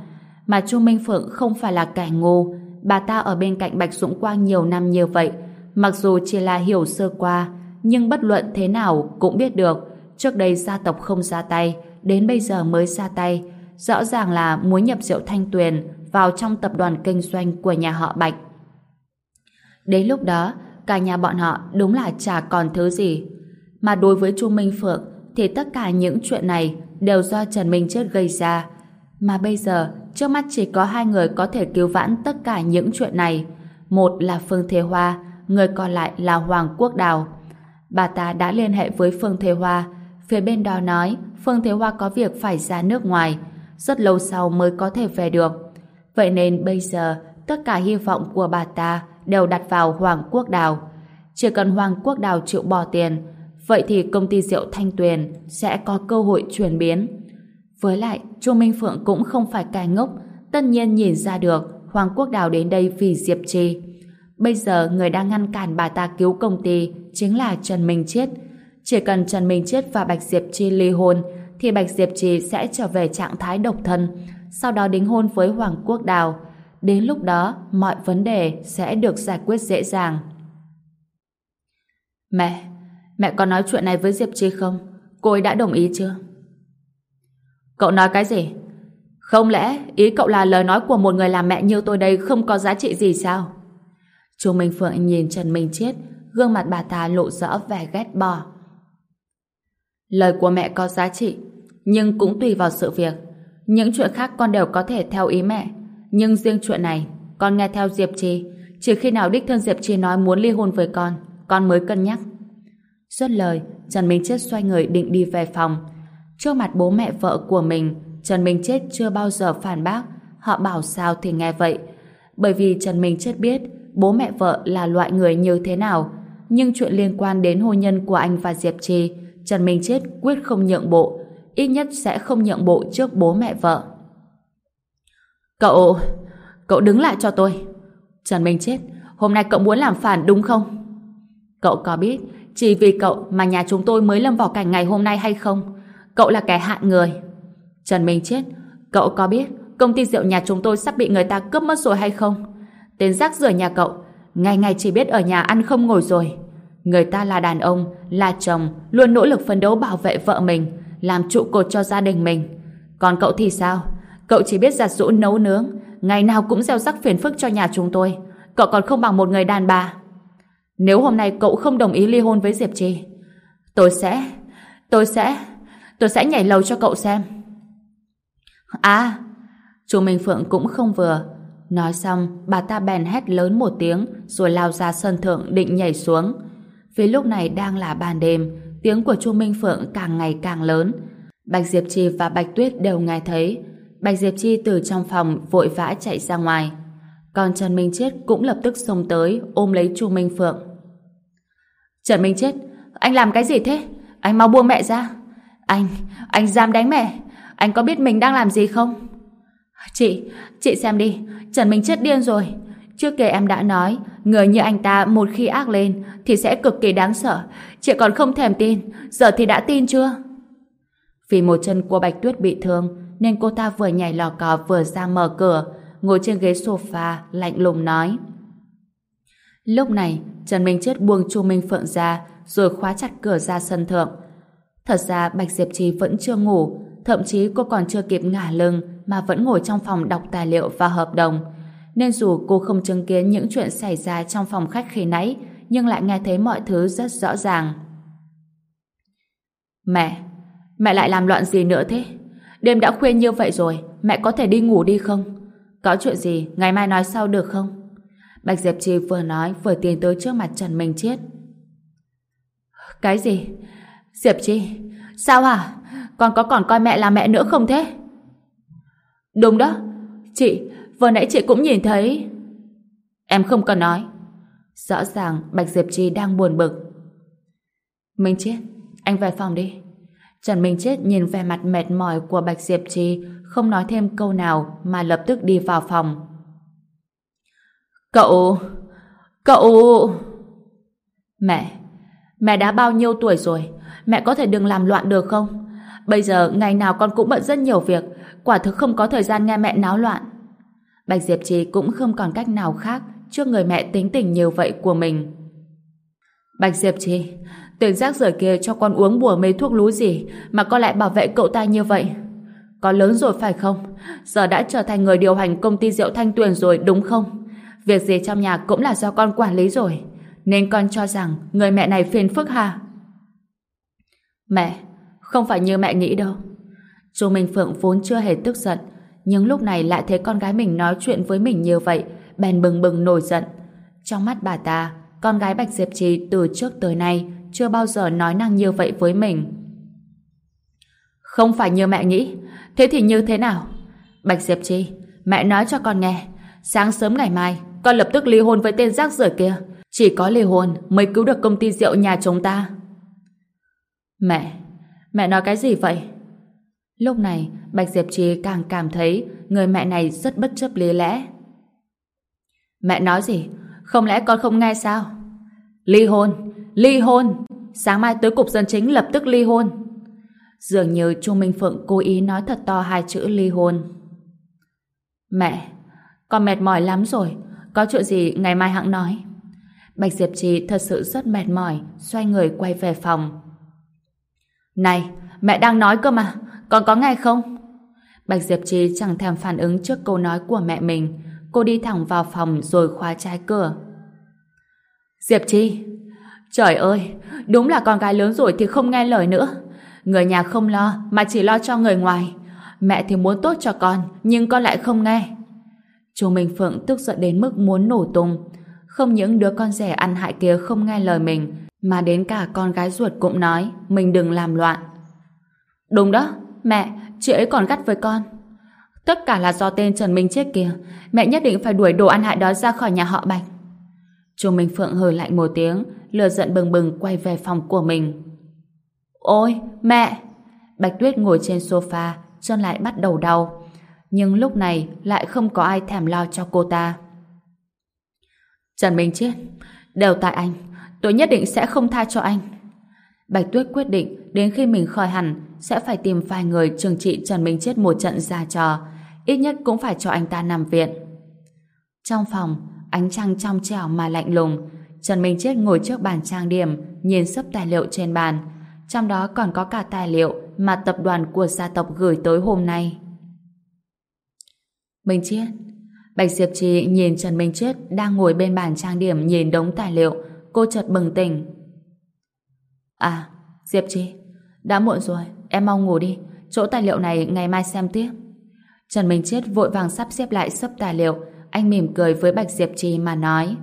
Mà Chu Minh Phượng không phải là kẻ ngu bà ta ở bên cạnh Bạch Dũng Quang nhiều năm như vậy mặc dù chỉ là hiểu sơ qua nhưng bất luận thế nào cũng biết được trước đây gia tộc không ra tay đến bây giờ mới ra tay rõ ràng là muốn nhập rượu thanh tuyền vào trong tập đoàn kinh doanh của nhà họ Bạch. Đến lúc đó, cả nhà bọn họ đúng là chả còn thứ gì. Mà đối với Chu Minh Phượng thì tất cả những chuyện này đều do Trần Minh Chết gây ra. Mà bây giờ, trước mắt chỉ có hai người có thể cứu vãn tất cả những chuyện này. Một là Phương Thế Hoa, người còn lại là Hoàng Quốc Đào bà ta đã liên hệ với Phương Thế Hoa. Phía bên đó nói Phương Thế Hoa có việc phải ra nước ngoài, rất lâu sau mới có thể về được. Vậy nên bây giờ tất cả hy vọng của bà ta đều đặt vào Hoàng Quốc Đào. Chỉ cần Hoàng Quốc Đào chịu bỏ tiền, vậy thì công ty rượu Thanh Tuyền sẽ có cơ hội chuyển biến. Với lại, Chu Minh Phượng cũng không phải cài ngốc, tất nhiên nhìn ra được Hoàng Quốc Đào đến đây vì Diệp Trì. Bây giờ người đang ngăn cản bà ta cứu công ty chính là Trần Minh Chiết. Chỉ cần Trần Minh Chiết và Bạch Diệp Chi ly hôn thì Bạch Diệp Trì sẽ trở về trạng thái độc thân, sau đó đính hôn với Hoàng Quốc Đào. Đến lúc đó, mọi vấn đề sẽ được giải quyết dễ dàng. Mẹ, mẹ có nói chuyện này với Diệp Chi không? Cô ấy đã đồng ý chưa? Cậu nói cái gì? Không lẽ ý cậu là lời nói của một người làm mẹ như tôi đây không có giá trị gì sao? Chu Minh Phượng nhìn Trần Minh Chết, gương mặt bà ta lộ rõ vẻ ghét bỏ. Lời của mẹ có giá trị, nhưng cũng tùy vào sự việc. Những chuyện khác con đều có thể theo ý mẹ, nhưng riêng chuyện này, con nghe theo Diệp Trì, chỉ khi nào đích thân Diệp Trì nói muốn ly hôn với con, con mới cân nhắc. Xuất lời, Trần Minh Chết xoay người định đi về phòng. Trước mặt bố mẹ vợ của mình, Trần Minh Chết chưa bao giờ phản bác, họ bảo sao thì nghe vậy. Bởi vì Trần Minh Chết biết bố mẹ vợ là loại người như thế nào, nhưng chuyện liên quan đến hôn nhân của anh và Diệp Trì, Trần Minh Chết quyết không nhượng bộ, ít nhất sẽ không nhượng bộ trước bố mẹ vợ. Cậu, cậu đứng lại cho tôi. Trần Minh Chết, hôm nay cậu muốn làm phản đúng không? Cậu có biết chỉ vì cậu mà nhà chúng tôi mới lâm vào cảnh ngày hôm nay hay không? Cậu là kẻ hại người. Trần Minh Chết, cậu có biết công ty rượu nhà chúng tôi sắp bị người ta cướp mất rồi hay không? Tên rác rưởi nhà cậu, ngày ngày chỉ biết ở nhà ăn không ngồi rồi. Người ta là đàn ông, là chồng, luôn nỗ lực phấn đấu bảo vệ vợ mình, làm trụ cột cho gia đình mình. Còn cậu thì sao? Cậu chỉ biết giặt rũ nấu nướng, ngày nào cũng gieo rắc phiền phức cho nhà chúng tôi. Cậu còn không bằng một người đàn bà. Nếu hôm nay cậu không đồng ý ly hôn với Diệp Trì, tôi sẽ... tôi sẽ tôi sẽ nhảy lầu cho cậu xem. À, chú Minh Phượng cũng không vừa. Nói xong, bà ta bèn hét lớn một tiếng rồi lao ra sân thượng định nhảy xuống. Vì lúc này đang là ban đêm, tiếng của Chu Minh Phượng càng ngày càng lớn. Bạch Diệp Chi và Bạch Tuyết đều nghe thấy. Bạch Diệp Chi từ trong phòng vội vã chạy ra ngoài. Còn Trần Minh Chết cũng lập tức xông tới ôm lấy Chu Minh Phượng. Trần Minh Chết, anh làm cái gì thế? Anh mau buông mẹ ra. Anh, anh dám đánh mẹ. Anh có biết mình đang làm gì không? Chị, chị xem đi, Trần Minh Chết điên rồi. Trước kia em đã nói, người như anh ta một khi ác lên thì sẽ cực kỳ đáng sợ. Chị còn không thèm tin, giờ thì đã tin chưa? Vì một chân của Bạch Tuyết bị thương, nên cô ta vừa nhảy lò cò vừa ra mở cửa, ngồi trên ghế sofa, lạnh lùng nói. Lúc này, Trần Minh Chết buông Chu Minh Phượng ra, rồi khóa chặt cửa ra sân thượng. Thật ra Bạch Diệp Trì vẫn chưa ngủ, thậm chí cô còn chưa kịp ngả lưng mà vẫn ngồi trong phòng đọc tài liệu và hợp đồng. Nên dù cô không chứng kiến những chuyện xảy ra trong phòng khách khi nãy, nhưng lại nghe thấy mọi thứ rất rõ ràng. Mẹ, mẹ lại làm loạn gì nữa thế? Đêm đã khuya như vậy rồi, mẹ có thể đi ngủ đi không? Có chuyện gì, ngày mai nói sau được không? Bạch Diệp Trì vừa nói vừa tiến tới trước mặt Trần Minh Chiết. Cái gì? Diệp Chi, sao hả? Con có còn coi mẹ là mẹ nữa không thế? Đúng đó, chị, vừa nãy chị cũng nhìn thấy. Em không cần nói. Rõ ràng Bạch Diệp Chi đang buồn bực. Minh Chiết, anh về phòng đi. Trần Minh Chết nhìn vẻ mặt mệt mỏi của Bạch Diệp Trì, không nói thêm câu nào mà lập tức đi vào phòng. Cậu... Cậu... Mẹ, mẹ đã bao nhiêu tuổi rồi? Mẹ có thể đừng làm loạn được không? Bây giờ ngày nào con cũng bận rất nhiều việc, quả thực không có thời gian nghe mẹ náo loạn. Bạch Diệp Trì cũng không còn cách nào khác trước người mẹ tính tình nhiều vậy của mình. Bạch Diệp Trì, tên giác rưởi kia cho con uống bùa mấy thuốc lú gì mà con lại bảo vệ cậu ta như vậy? Con lớn rồi phải không? Giờ đã trở thành người điều hành công ty rượu Thanh Tuyền rồi đúng không? Việc gì trong nhà cũng là do con quản lý rồi. Nên con cho rằng người mẹ này phiền phức hà? Mẹ, không phải như mẹ nghĩ đâu. Chu Minh Phượng vốn chưa hề tức giận, nhưng lúc này lại thấy con gái mình nói chuyện với mình như vậy, bèn bừng bừng nổi giận. Trong mắt bà ta, con gái Bạch Diệp Trì từ trước tới nay chưa bao giờ nói năng như vậy với mình. Không phải như mẹ nghĩ, thế thì như thế nào? Bạch Diệp Trì, mẹ nói cho con nghe, sáng sớm ngày mai, con lập tức ly hôn với tên rác rưởi kia, Chỉ có ly hôn mới cứu được công ty rượu nhà chúng ta. Mẹ, mẹ nói cái gì vậy? Lúc này, Bạch Diệp Trì càng cảm thấy người mẹ này rất bất chấp lý lẽ. Mẹ nói gì? Không lẽ con không nghe sao? Ly hôn! Ly hôn! Sáng mai tới cục dân chính lập tức ly hôn. Dường như Chu Minh Phượng cố ý nói thật to hai chữ ly hôn. Mẹ, con mệt mỏi lắm rồi. Có chuyện gì ngày mai hãng nói. Bạch Diệp Trì thật sự rất mệt mỏi, xoay người quay về phòng. Này, mẹ đang nói cơ mà, con có nghe không? Bạch Diệp Trì chẳng thèm phản ứng trước câu nói của mẹ mình. Cô đi thẳng vào phòng rồi khóa trái cửa. Diệp Trì, trời ơi, đúng là con gái lớn rồi thì không nghe lời nữa. Người nhà không lo mà chỉ lo cho người ngoài. Mẹ thì muốn tốt cho con, nhưng con lại không nghe. Chú Minh Phượng tức giận đến mức muốn nổ tung. Không những đứa con rẻ ăn hại kia không nghe lời mình, mà đến cả con gái ruột cũng nói mình đừng làm loạn. Đúng đó, mẹ, chị ấy còn gắt với con. Tất cả là do tên Trần Minh chết kia. Mẹ nhất định phải đuổi đồ ăn hại đó ra khỏi nhà họ Bạch. Chu Minh Phượng hừ lạnh một tiếng, lừa giận bừng bừng quay về phòng của mình. Ôi, mẹ! Bạch Tuyết ngồi trên sofa, chân lại bắt đầu đau. Nhưng lúc này lại không có ai thèm lo cho cô ta. Trần Minh chết, đều tại anh. Tôi nhất định sẽ không tha cho anh. Bạch Tuyết quyết định đến khi mình khỏi hẳn sẽ phải tìm vài người trừng trị Trần Minh chết một trận ra trò. Ít nhất cũng phải cho anh ta nằm viện. Trong phòng, ánh trăng trong trẻo mà lạnh lùng. Trần Minh Chết ngồi trước bàn trang điểm, nhìn sấp tài liệu trên bàn. Trong đó còn có cả tài liệu mà tập đoàn của gia tộc gửi tới hôm nay. Minh Chết Bạch Diệp Trì nhìn Trần Minh Chết đang ngồi bên bàn trang điểm nhìn đống tài liệu. Cô chợt bừng tỉnh. À, Diệp Trì, đã muộn rồi, em mau ngủ đi. Chỗ tài liệu này ngày mai xem tiếp. Trần Minh Chết vội vàng sắp xếp lại sấp tài liệu, anh mỉm cười với Bạch Diệp Trì mà nói.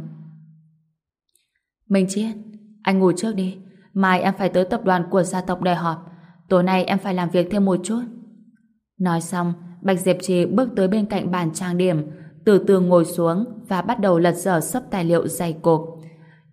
Minh Chiết, anh ngủ trước đi. Mai em phải tới tập đoàn của gia tộc để họp. Tối nay em phải làm việc thêm một chút. Nói xong, Bạch Diệp Trì bước tới bên cạnh bàn trang điểm, từ từ ngồi xuống và bắt đầu lật dở sấp tài liệu dày cộp.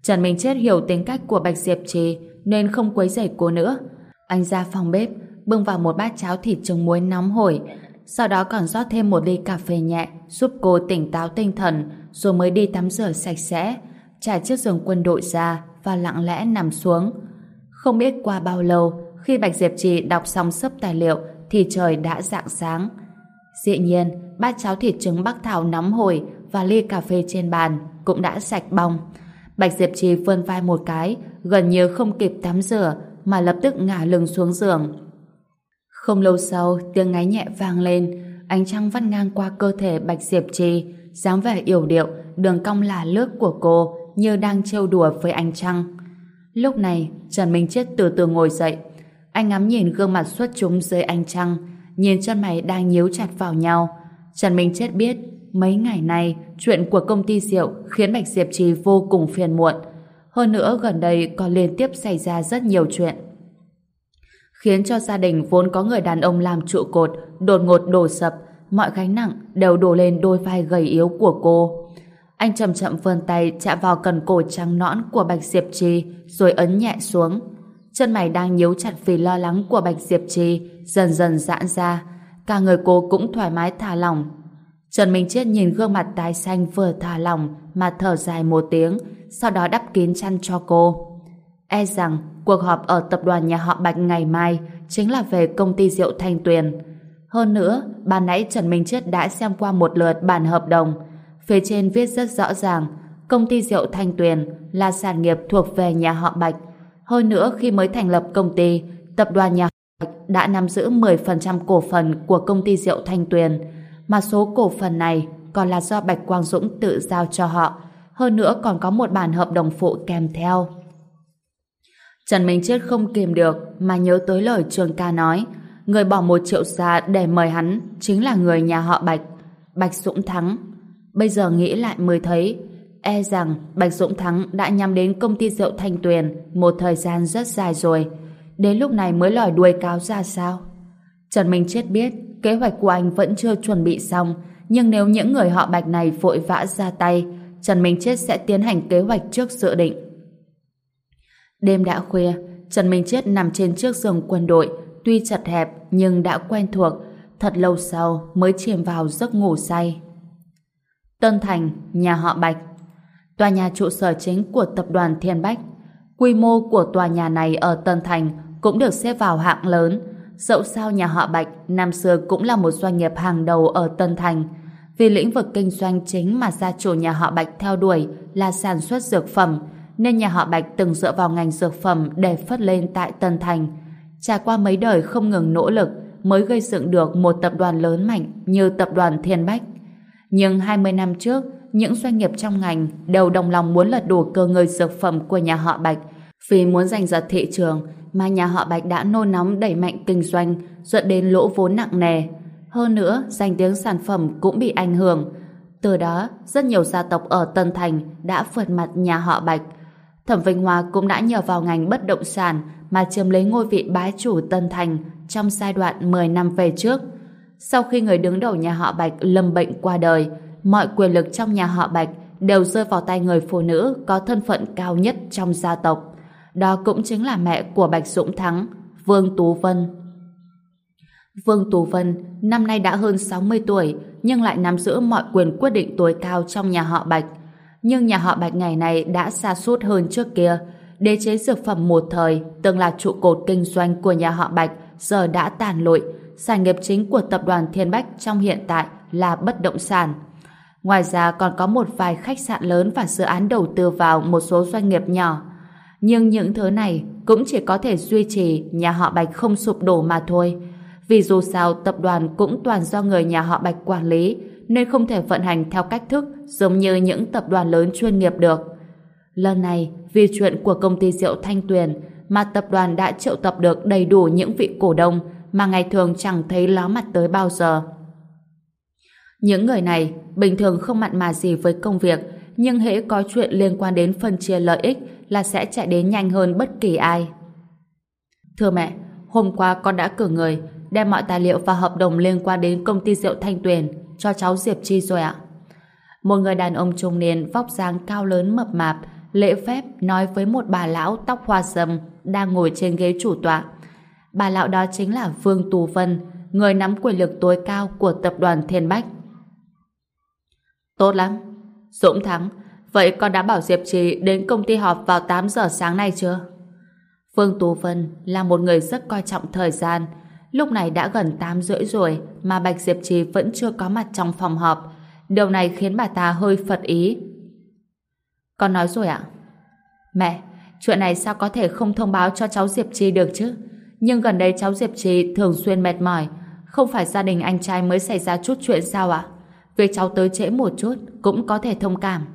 Trần Minh Chết hiểu tính cách của Bạch Diệp Trì nên không quấy rầy cô nữa. Anh ra phòng bếp, bưng vào một bát cháo thịt trứng muối nóng hổi, sau đó còn rót thêm một ly cà phê nhẹ giúp cô tỉnh táo tinh thần rồi mới đi tắm rửa sạch sẽ trải chiếc giường quân đội ra và lặng lẽ nằm xuống. Không biết qua bao lâu khi Bạch Diệp Trì đọc xong sấp tài liệu thì trời đã rạng sáng. Dĩ nhiên bát cháo thịt trứng bắc thảo nóng hổi và ly cà phê trên bàn cũng đã sạch bong. Bạch Diệp Trì vươn vai một cái gần như không kịp tắm rửa mà lập tức ngả lưng xuống giường không lâu sau, tiếng ngáy nhẹ vang lên, ánh trăng vắt ngang qua cơ thể Bạch Diệp Trì, dáng vẻ yểu điệu, đường cong là lướt của cô như đang trêu đùa với ánh trăng. Lúc này, Trần Minh Chết từ từ ngồi dậy. Anh ngắm nhìn gương mặt xuất chúng dưới ánh trăng, nhìn chân mày đang nhíu chặt vào nhau. Trần Minh Chết biết, mấy ngày nay, chuyện của công ty rượu khiến Bạch Diệp Trì vô cùng phiền muộn. Hơn nữa, gần đây còn liên tiếp xảy ra rất nhiều chuyện khiến cho gia đình vốn có người đàn ông làm trụ cột đột ngột đổ sập, mọi gánh nặng đều đổ lên đôi vai gầy yếu của cô. Anh chậm chậm vươn tay chạm vào cần cổ trắng nõn của Bạch Diệp Trì rồi ấn nhẹ xuống. Chân mày đang nhíu chặt vì lo lắng của Bạch Diệp Trì dần dần giãn ra. Cả người cô cũng thoải mái thả lỏng. Trần Minh Chết nhìn gương mặt tái xanh vừa thả lỏng mà thở dài một tiếng sau đó đắp kín chăn cho cô. E rằng cuộc họp ở tập đoàn nhà họ Bạch ngày mai chính là về công ty rượu Thanh Tuyền. Hơn nữa, ban nãy Trần Minh Chết đã xem qua một lượt bản hợp đồng. Phía trên viết rất rõ ràng, công ty rượu Thanh Tuyền là sản nghiệp thuộc về nhà họ Bạch. Hơn nữa, khi mới thành lập công ty, tập đoàn nhà họ Bạch đã nắm giữ 10% cổ phần của công ty rượu Thanh Tuyền, mà số cổ phần này còn là do Bạch Quang Dũng tự giao cho họ. Hơn nữa còn có một bản hợp đồng phụ kèm theo. Trần Minh Chết không kìm được mà nhớ tới lời Trường ca nói, người bỏ một triệu ra để mời hắn chính là người nhà họ Bạch Bạch Dũng Thắng bây giờ nghĩ lại mới thấy e rằng Bạch Dũng Thắng đã nhắm đến công ty rượu Thanh Tuyền một thời gian rất dài rồi đến lúc này mới lòi đuôi cáo ra sao Trần Minh Chết biết kế hoạch của anh vẫn chưa chuẩn bị xong nhưng nếu những người họ Bạch này vội vã ra tay Trần Minh Chết sẽ tiến hành kế hoạch trước dự định. Đêm đã khuya, Trần Minh Chết nằm trên chiếc giường quân đội, tuy chật hẹp nhưng đã quen thuộc, thật lâu sau mới chìm vào giấc ngủ say. Tân Thành, nhà họ Bạch Tòa nhà trụ sở chính của tập đoàn Thiên Bách Quy mô của tòa nhà này ở Tân Thành cũng được xếp vào hạng lớn. Dẫu sao nhà họ Bạch năm xưa cũng là một doanh nghiệp hàng đầu ở Tân Thành. Vì lĩnh vực kinh doanh chính mà gia chủ nhà họ Bạch theo đuổi là sản xuất dược phẩm, nên nhà họ Bạch từng dựa vào ngành dược phẩm để phất lên tại Tân Thành. Trải qua mấy đời không ngừng nỗ lực mới gây dựng được một tập đoàn lớn mạnh như tập đoàn Thiên Bách. Nhưng 20 năm trước, những doanh nghiệp trong ngành đều đồng lòng muốn lật đổ cơ ngơi dược phẩm của nhà họ Bạch vì muốn giành giật thị trường mà nhà họ Bạch đã nôn nóng đẩy mạnh kinh doanh dẫn đến lỗ vốn nặng nề. Hơn nữa, danh tiếng sản phẩm cũng bị ảnh hưởng. Từ đó, rất nhiều gia tộc ở Tân Thành đã vượt mặt nhà họ Bạch. Thẩm Vinh Hoa cũng đã nhờ vào ngành bất động sản mà chiếm lấy ngôi vị bá chủ Tân Thành trong giai đoạn 10 năm về trước. Sau khi người đứng đầu nhà họ Bạch lâm bệnh qua đời, mọi quyền lực trong nhà họ Bạch đều rơi vào tay người phụ nữ có thân phận cao nhất trong gia tộc. Đó cũng chính là mẹ của Bạch Dũng Thắng, Vương Tú Vân. Vương Tú Vân năm nay đã hơn 60 tuổi nhưng lại nắm giữ mọi quyền quyết định tối cao trong nhà họ Bạch. Nhưng nhà họ Bạch ngày này đã xa suốt hơn trước kia. Đế chế dược phẩm một thời từng là trụ cột kinh doanh của nhà họ Bạch giờ đã tàn lụi. Sản nghiệp chính của tập đoàn Thiên Bách trong hiện tại là bất động sản. Ngoài ra còn có một vài khách sạn lớn và dự án đầu tư vào một số doanh nghiệp nhỏ. Nhưng những thứ này cũng chỉ có thể duy trì nhà họ Bạch không sụp đổ mà thôi. Vì dù sao tập đoàn cũng toàn do người nhà họ Bạch quản lý nên không thể vận hành theo cách thức giống như những tập đoàn lớn chuyên nghiệp được. Lần này, vì chuyện của công ty rượu Thanh Tuyền mà tập đoàn đã triệu tập được đầy đủ những vị cổ đông mà ngày thường chẳng thấy ló mặt tới bao giờ. Những người này bình thường không mặn mà gì với công việc nhưng hễ có chuyện liên quan đến phân chia lợi ích là sẽ chạy đến nhanh hơn bất kỳ ai. Thưa mẹ, hôm qua con đã cử người đem mọi tài liệu và hợp đồng liên quan đến công ty rượu Thanh Tuyền cho cháu Diệp Chi rồi ạ. Một người đàn ông trung niên vóc dáng cao lớn mập mạp lễ phép nói với một bà lão tóc hoa sầm đang ngồi trên ghế chủ tọa. Bà lão đó chính là Vương Tù Vân, người nắm quyền lực tối cao của tập đoàn Thiên Bách. Tốt lắm. Dũng Thắng, vậy con đã bảo Diệp Trì đến công ty họp vào 8 giờ sáng nay chưa? Phương Tú Vân là một người rất coi trọng thời gian. Lúc này đã gần 8 rưỡi rồi mà Bạch Diệp Trì vẫn chưa có mặt trong phòng họp. Điều này khiến bà ta hơi phật ý. Con nói rồi ạ. Mẹ, chuyện này sao có thể không thông báo cho cháu Diệp Trì được chứ? Nhưng gần đây cháu Diệp Trì thường xuyên mệt mỏi. Không phải gia đình anh trai mới xảy ra chút chuyện sao ạ? Việc cháu tới trễ một chút cũng có thể thông cảm.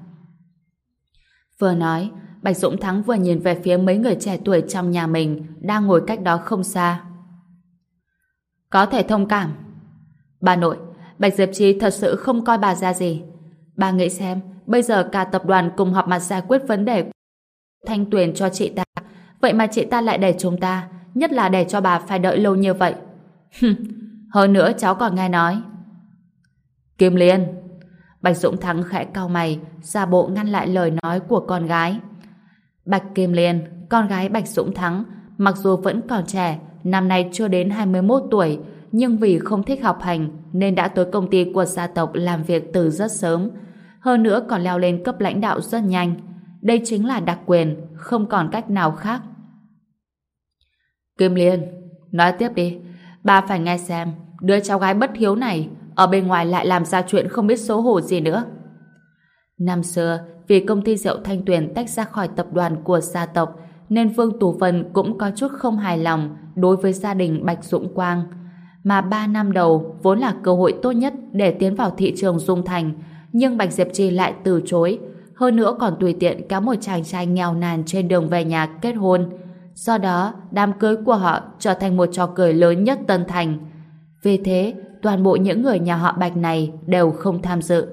Vừa nói, Bạch Dũng Thắng vừa nhìn về phía mấy người trẻ tuổi trong nhà mình đang ngồi cách đó không xa. Có thể thông cảm. Bà nội, Bạch Diệp Chi thật sự không coi bà ra gì. Bà nghĩ xem, bây giờ cả tập đoàn cùng họp mặt giải quyết vấn đề thanh tuyển cho chị ta. Vậy mà chị ta lại để chúng ta, nhất là để cho bà phải đợi lâu như vậy. (laughs) Hơn nữa cháu còn nghe nói Kim Liên Bạch Dũng Thắng khẽ cau mày ra bộ ngăn lại lời nói của con gái. Bạch Kim Liên, con gái Bạch Dũng Thắng, mặc dù vẫn còn trẻ, năm nay chưa đến 21 tuổi, nhưng vì không thích học hành nên đã tới công ty của gia tộc làm việc từ rất sớm, hơn nữa còn leo lên cấp lãnh đạo rất nhanh. Đây chính là đặc quyền, không còn cách nào khác. Kim Liên, nói tiếp đi bà phải nghe xem, đứa cháu gái bất hiếu này ở bên ngoài lại làm ra chuyện không biết xấu hổ gì nữa. Năm xưa, vì công ty rượu Thanh Tuyền tách ra khỏi tập đoàn của gia tộc, nên Vương Tù Vân cũng có chút không hài lòng đối với gia đình Bạch Dũng Quang. Mà ba năm đầu vốn là cơ hội tốt nhất để tiến vào thị trường Dung Thành, nhưng Bạch Diệp Trì lại từ chối, hơn nữa còn tùy tiện kéo một chàng trai nghèo nàn trên đường về nhà kết hôn. Do đó, đám cưới của họ trở thành một trò cười lớn nhất Tân Thành. Vì thế, toàn bộ những người nhà họ Bạch này đều không tham dự.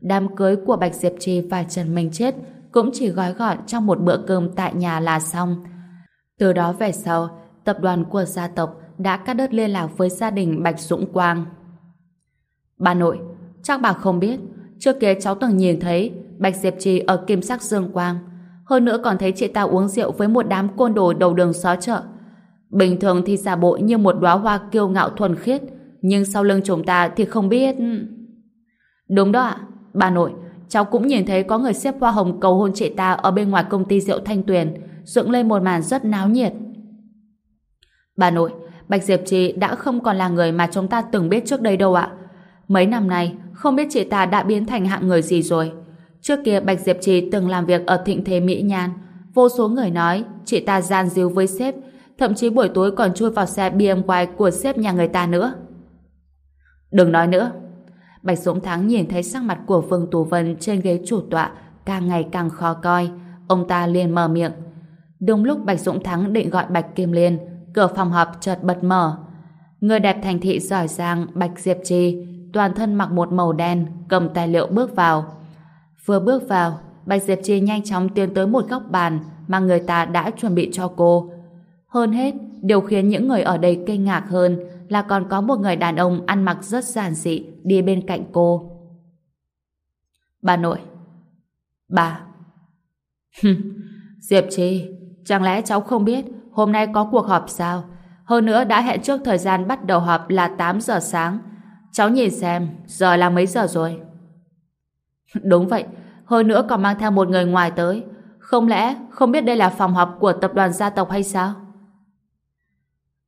Đám cưới của Bạch Diệp Trì và Trần Minh Chết cũng chỉ gói gọn trong một bữa cơm tại nhà là xong. Từ đó về sau, tập đoàn của gia tộc đã cắt đứt liên lạc với gia đình Bạch Dũng Quang. Bà nội, chắc bà không biết, trước kia cháu từng nhìn thấy Bạch Diệp Trì ở Kim Sắc Dương Quang. Hơn nữa còn thấy chị ta uống rượu với một đám côn đồ đầu đường xó chợ. Bình thường thì giả bộ như một đóa hoa kiêu ngạo thuần khiết, nhưng sau lưng chúng ta thì không biết... Đúng đó ạ. Bà nội, cháu cũng nhìn thấy có người xếp hoa hồng cầu hôn chị ta ở bên ngoài công ty rượu Thanh Tuyền, dựng lên một màn rất náo nhiệt. Bà nội, Bạch Diệp Trì đã không còn là người mà chúng ta từng biết trước đây đâu ạ. Mấy năm nay, không biết chị ta đã biến thành hạng người gì rồi. Trước kia Bạch Diệp Trì từng làm việc ở thịnh thế Mỹ Nhan. Vô số người nói chị ta gian díu với sếp, thậm chí buổi tối còn chui vào xe BMW của sếp nhà người ta nữa. Đừng nói nữa. Bạch Dũng Thắng nhìn thấy sắc mặt của Vương Tú Vân trên ghế chủ tọa càng ngày càng khó coi. Ông ta liền mở miệng. Đúng lúc Bạch Dũng Thắng định gọi Bạch Kim Liên, cửa phòng họp chợt bật mở. Người đẹp thành thị giỏi giang Bạch Diệp Trì, toàn thân mặc một màu đen, cầm tài liệu bước vào. Vừa bước vào, Bạch Diệp Trì nhanh chóng tiến tới một góc bàn mà người ta đã chuẩn bị cho cô. Hơn hết, điều khiến những người ở đây kinh ngạc hơn là còn có một người đàn ông ăn mặc rất giản dị đi bên cạnh cô. Bà nội. Bà. (laughs) Diệp Trì, chẳng lẽ cháu không biết hôm nay có cuộc họp sao? Hơn nữa đã hẹn trước thời gian bắt đầu họp là 8 giờ sáng. Cháu nhìn xem, giờ là mấy giờ rồi? (laughs) Đúng vậy, hơn nữa còn mang theo một người ngoài tới. Không lẽ không biết đây là phòng họp của tập đoàn gia tộc hay sao?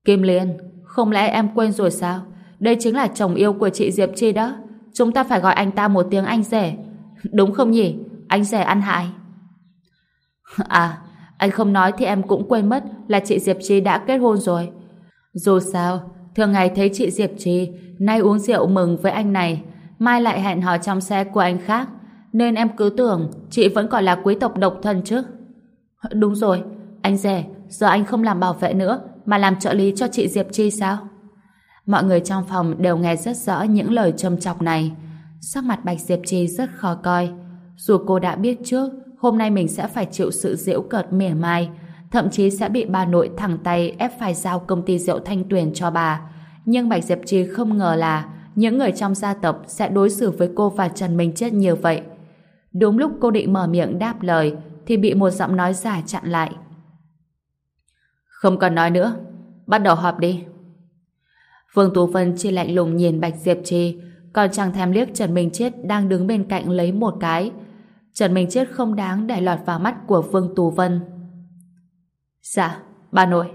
Kim Liên, không lẽ em quên rồi sao? Đây chính là chồng yêu của chị Diệp Chi đó. Chúng ta phải gọi anh ta một tiếng anh rể. (laughs) Đúng không nhỉ? Anh rể ăn hại. (laughs) À, anh không nói thì em cũng quên mất là chị Diệp Chi đã kết hôn rồi. Dù sao, thường ngày thấy chị Diệp Chi nay uống rượu mừng với anh này, mai lại hẹn hò trong xe của anh khác, nên em cứ tưởng chị vẫn còn là quý tộc độc thân chứ. (laughs) Đúng rồi, anh rể, giờ anh không làm bảo vệ nữa, mà làm trợ lý cho chị Diệp Chi sao? Mọi người trong phòng đều nghe rất rõ những lời châm chọc này. Sắc mặt Bạch Diệp Chi rất khó coi. Dù cô đã biết trước, hôm nay mình sẽ phải chịu sự giễu cợt mỉa mai, thậm chí sẽ bị bà nội thẳng tay ép phải giao công ty rượu thanh tuyển cho bà. Nhưng Bạch Diệp Chi không ngờ là những người trong gia tộc sẽ đối xử với cô và Trần Minh Chết như vậy. Đúng lúc cô định mở miệng đáp lời thì bị một giọng nói giả chặn lại. Không cần nói nữa, bắt đầu họp đi. Vương Tú Vân chỉ lạnh lùng nhìn Bạch Diệp Trì, còn chẳng thèm liếc Trần Minh Chết đang đứng bên cạnh lấy một cái. Trần Minh Chết không đáng để lọt vào mắt của Vương Tú Vân. Dạ, bà nội.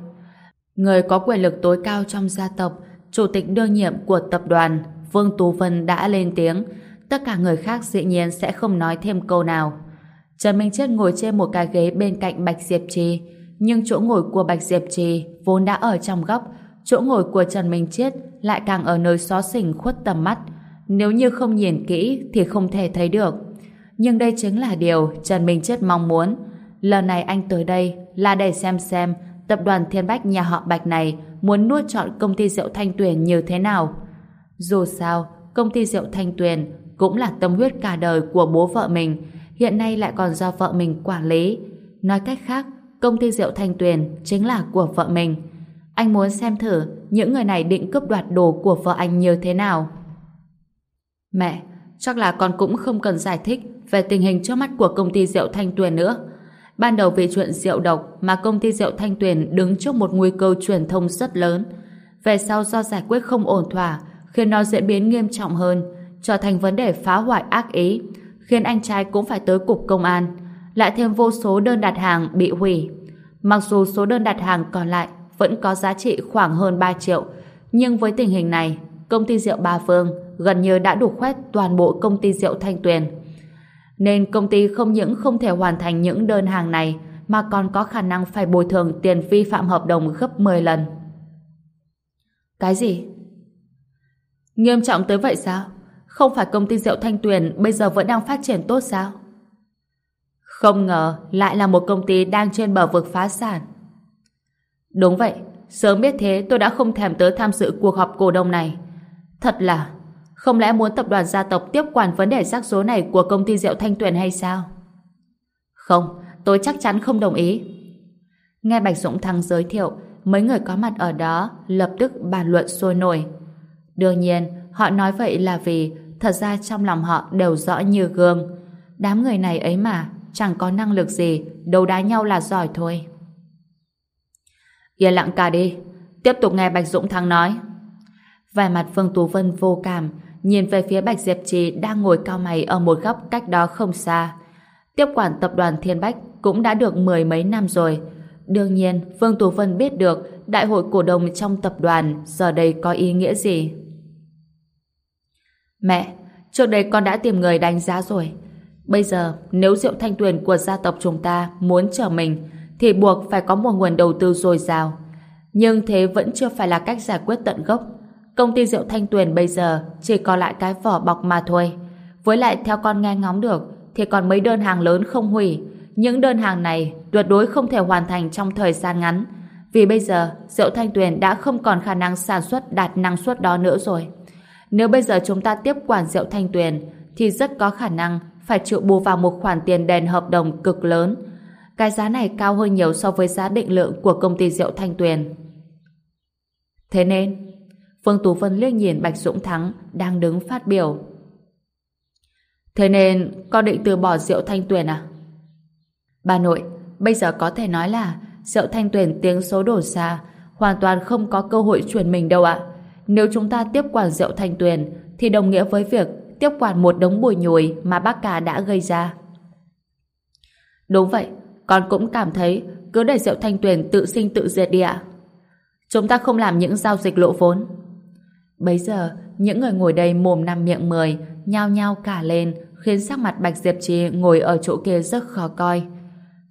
Người có quyền lực tối cao trong gia tộc, chủ tịch đương nhiệm của tập đoàn, Vương Tú Vân đã lên tiếng. Tất cả người khác dĩ nhiên sẽ không nói thêm câu nào. Trần Minh Chết ngồi trên một cái ghế bên cạnh Bạch Diệp Trì, nhưng chỗ ngồi của Bạch Diệp Trì vốn đã ở trong góc, chỗ ngồi của Trần Minh Chiết lại càng ở nơi xó xỉnh khuất tầm mắt. Nếu như không nhìn kỹ thì không thể thấy được. Nhưng đây chính là điều Trần Minh Chiết mong muốn. Lần này anh tới đây là để xem xem tập đoàn Thiên Bách nhà họ Bạch này muốn nuốt chọn công ty rượu Thanh Tuyền như thế nào. Dù sao, công ty rượu Thanh Tuyền cũng là tâm huyết cả đời của bố vợ mình, hiện nay lại còn do vợ mình quản lý. Nói cách khác, công ty rượu Thanh Tuyền chính là của vợ mình. Anh muốn xem thử những người này định cướp đoạt đồ của vợ anh như thế nào. Mẹ, chắc là con cũng không cần giải thích về tình hình trước mắt của công ty rượu Thanh Tuyền nữa. Ban đầu vì chuyện rượu độc mà công ty rượu Thanh Tuyền đứng trước một nguy cơ truyền thông rất lớn. Về sau do giải quyết không ổn thỏa khiến nó diễn biến nghiêm trọng hơn trở thành vấn đề phá hoại ác ý khiến anh trai cũng phải tới cục công an lại thêm vô số đơn đặt hàng bị hủy. Mặc dù số đơn đặt hàng còn lại vẫn có giá trị khoảng hơn 3 triệu, nhưng với tình hình này, công ty rượu Ba Phương gần như đã đủ khoét toàn bộ công ty rượu Thanh Tuyền. Nên công ty không những không thể hoàn thành những đơn hàng này, mà còn có khả năng phải bồi thường tiền vi phạm hợp đồng gấp 10 lần. Cái gì? Nghiêm trọng tới vậy sao? Không phải công ty rượu Thanh Tuyền bây giờ vẫn đang phát triển tốt sao? Không ngờ lại là một công ty đang trên bờ vực phá sản. Đúng vậy, sớm biết thế tôi đã không thèm tới tham dự cuộc họp cổ đông này. Thật là, không lẽ muốn tập đoàn gia tộc tiếp quản vấn đề rắc rối này của công ty rượu Thanh Tuyền hay sao? Không, tôi chắc chắn không đồng ý. Nghe Bạch Dũng Thăng giới thiệu, mấy người có mặt ở đó lập tức bàn luận sôi nổi. Đương nhiên, họ nói vậy là vì thật ra trong lòng họ đều rõ như gương. Đám người này ấy mà, chẳng có năng lực gì, đấu đá nhau là giỏi thôi. Yên lặng cả đi, tiếp tục nghe Bạch Dũng Thắng nói. Vài mặt Phương Tú Vân vô cảm, nhìn về phía Bạch Diệp Trì đang ngồi cao mày ở một góc cách đó không xa. Tiếp quản tập đoàn Thiên Bách cũng đã được mười mấy năm rồi. Đương nhiên, Phương Tú Vân biết được đại hội cổ đông trong tập đoàn giờ đây có ý nghĩa gì. Mẹ, trước đây con đã tìm người đánh giá rồi. Bây giờ, nếu rượu thanh tuyền của gia tộc chúng ta muốn trở mình, thì buộc phải có một nguồn đầu tư dồi dào. Nhưng thế vẫn chưa phải là cách giải quyết tận gốc. Công ty rượu thanh tuyền bây giờ chỉ còn lại cái vỏ bọc mà thôi. Với lại theo con nghe ngóng được, thì còn mấy đơn hàng lớn không hủy. Những đơn hàng này tuyệt đối không thể hoàn thành trong thời gian ngắn. Vì bây giờ, rượu thanh tuyền đã không còn khả năng sản xuất đạt năng suất đó nữa rồi. Nếu bây giờ chúng ta tiếp quản rượu thanh tuyền, thì rất có khả năng phải chịu bù vào một khoản tiền đền hợp đồng cực lớn. Cái giá này cao hơn nhiều so với giá định lượng của công ty rượu thanh tuyền. Thế nên, Phương Tú Vân liếc nhìn Bạch Dũng Thắng đang đứng phát biểu. Thế nên, con định từ bỏ rượu thanh tuyền à? Bà nội, bây giờ có thể nói là rượu thanh tuyền tiếng số đổ xa, hoàn toàn không có cơ hội chuyển mình đâu ạ. Nếu chúng ta tiếp quản rượu thanh tuyền, thì đồng nghĩa với việc tiếp quản một đống bùi nhùi mà bác cả đã gây ra. Đúng vậy, con cũng cảm thấy cứ để Diệu thanh tuyền tự sinh tự diệt đi ạ. Chúng ta không làm những giao dịch lộ vốn. Bấy giờ, những người ngồi đây mồm năm miệng mười, nhao nhao cả lên, khiến sắc mặt Bạch Diệp Trì ngồi ở chỗ kia rất khó coi.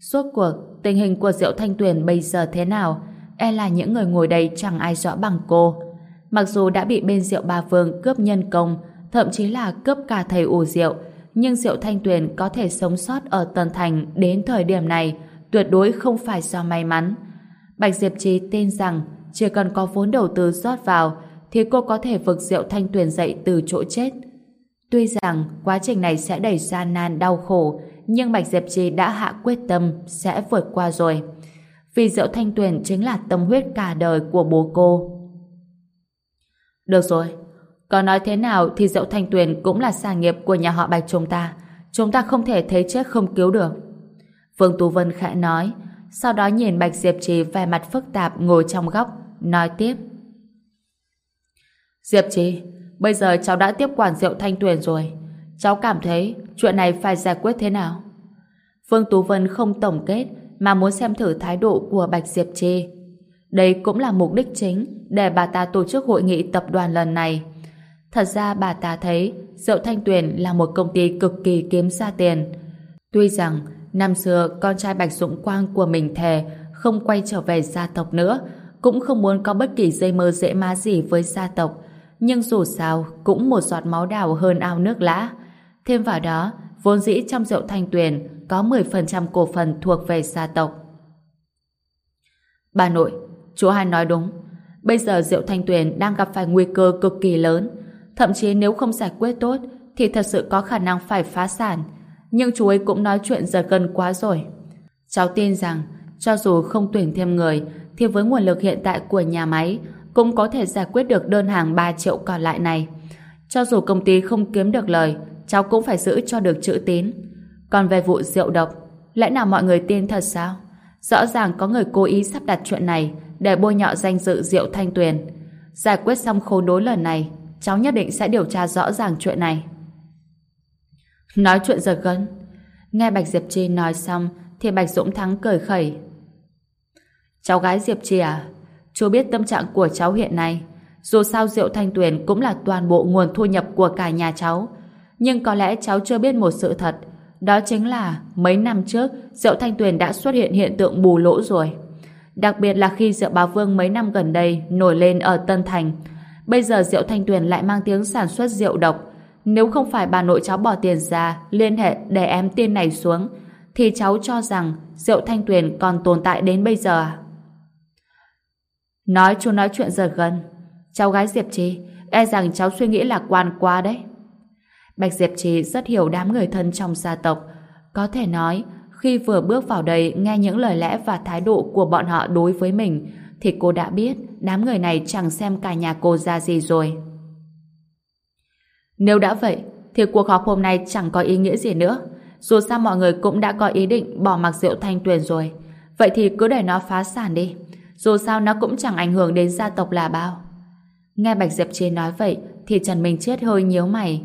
Suốt cuộc, tình hình của Diệu Thanh Tuyền bây giờ thế nào? E là những người ngồi đây chẳng ai rõ bằng cô. Mặc dù đã bị bên Diệu Ba Vương cướp nhân công, thậm chí là cướp cả thầy ủ rượu, nhưng Diệu Thanh Tuyền có thể sống sót ở Tân Thành đến thời điểm này tuyệt đối không phải do may mắn. Bạch Diệp Trì tin rằng chỉ cần có vốn đầu tư rót vào thì cô có thể vực Diệu Thanh Tuyền dậy từ chỗ chết. Tuy rằng quá trình này sẽ đầy gian nan đau khổ, nhưng Bạch Diệp Trì đã hạ quyết tâm sẽ vượt qua rồi. Vì Diệu Thanh Tuyền chính là tâm huyết cả đời của bố cô. Được rồi, có nói thế nào thì dậu Thanh Tuyền cũng là sản nghiệp của nhà họ Bạch chúng ta. Chúng ta không thể thấy chết không cứu được. Phương Tú Vân khẽ nói, sau đó nhìn Bạch Diệp Trì vẻ mặt phức tạp ngồi trong góc, nói tiếp. Diệp Trì, bây giờ cháu đã tiếp quản rượu Thanh Tuyền rồi. Cháu cảm thấy chuyện này phải giải quyết thế nào? Phương Tú Vân không tổng kết mà muốn xem thử thái độ của Bạch Diệp Trì. Đây cũng là mục đích chính để bà ta tổ chức hội nghị tập đoàn lần này. Thật ra bà ta thấy rượu Thanh Tuyền là một công ty cực kỳ kiếm ra tiền. Tuy rằng năm xưa con trai Bạch Dũng Quang của mình thề không quay trở về gia tộc nữa, cũng không muốn có bất kỳ dây mơ dễ má gì với gia tộc, nhưng dù sao cũng một giọt máu đào hơn ao nước lã. Thêm vào đó, vốn dĩ trong rượu thanh tuyền có 10% cổ phần thuộc về gia tộc. Bà nội, chú hai nói đúng. Bây giờ rượu thanh tuyền đang gặp phải nguy cơ cực kỳ lớn. Thậm chí nếu không giải quyết tốt thì thật sự có khả năng phải phá sản. Nhưng chú ấy cũng nói chuyện giật gần quá rồi. Cháu tin rằng cho dù không tuyển thêm người thì với nguồn lực hiện tại của nhà máy cũng có thể giải quyết được đơn hàng 3 triệu còn lại này. Cho dù công ty không kiếm được lời, cháu cũng phải giữ cho được chữ tín. Còn về vụ rượu độc, lẽ nào mọi người tin thật sao? Rõ ràng có người cố ý sắp đặt chuyện này để bôi nhọ danh dự rượu thanh tuyền. Giải quyết xong khối đối lần này, cháu nhất định sẽ điều tra rõ ràng chuyện này. Nói chuyện giật gân. Nghe Bạch Diệp Chi nói xong thì Bạch Dũng Thắng cười khẩy. Cháu gái Diệp Chi à? Chú biết tâm trạng của cháu hiện nay. Dù sao rượu thanh tuyền cũng là toàn bộ nguồn thu nhập của cả nhà cháu. Nhưng có lẽ cháu chưa biết một sự thật. Đó chính là mấy năm trước rượu thanh tuyền đã xuất hiện hiện tượng bù lỗ rồi. Đặc biệt là khi rượu bá vương mấy năm gần đây nổi lên ở Tân Thành. Bây giờ rượu thanh tuyền lại mang tiếng sản xuất rượu độc. Nếu không phải bà nội cháu bỏ tiền ra liên hệ để em tiền này xuống thì cháu cho rằng rượu thanh tuyền còn tồn tại đến bây giờ à? Nói chú nói chuyện giật gần. Cháu gái Diệp Trì, e rằng cháu suy nghĩ lạc quan quá đấy. Bạch Diệp Trì rất hiểu đám người thân trong gia tộc. Có thể nói, khi vừa bước vào đây nghe những lời lẽ và thái độ của bọn họ đối với mình, thì cô đã biết đám người này chẳng xem cả nhà cô ra gì rồi. Nếu đã vậy, thì cuộc họp hôm nay chẳng có ý nghĩa gì nữa. dù sao mọi người cũng đã có ý định bỏ mặc rượu thanh tuyền rồi. Vậy thì cứ để nó phá sản đi. Dù sao nó cũng chẳng ảnh hưởng đến gia tộc là bao. Nghe Bạch Diệp Chi nói vậy thì Trần Minh Chết hơi nhíu mày.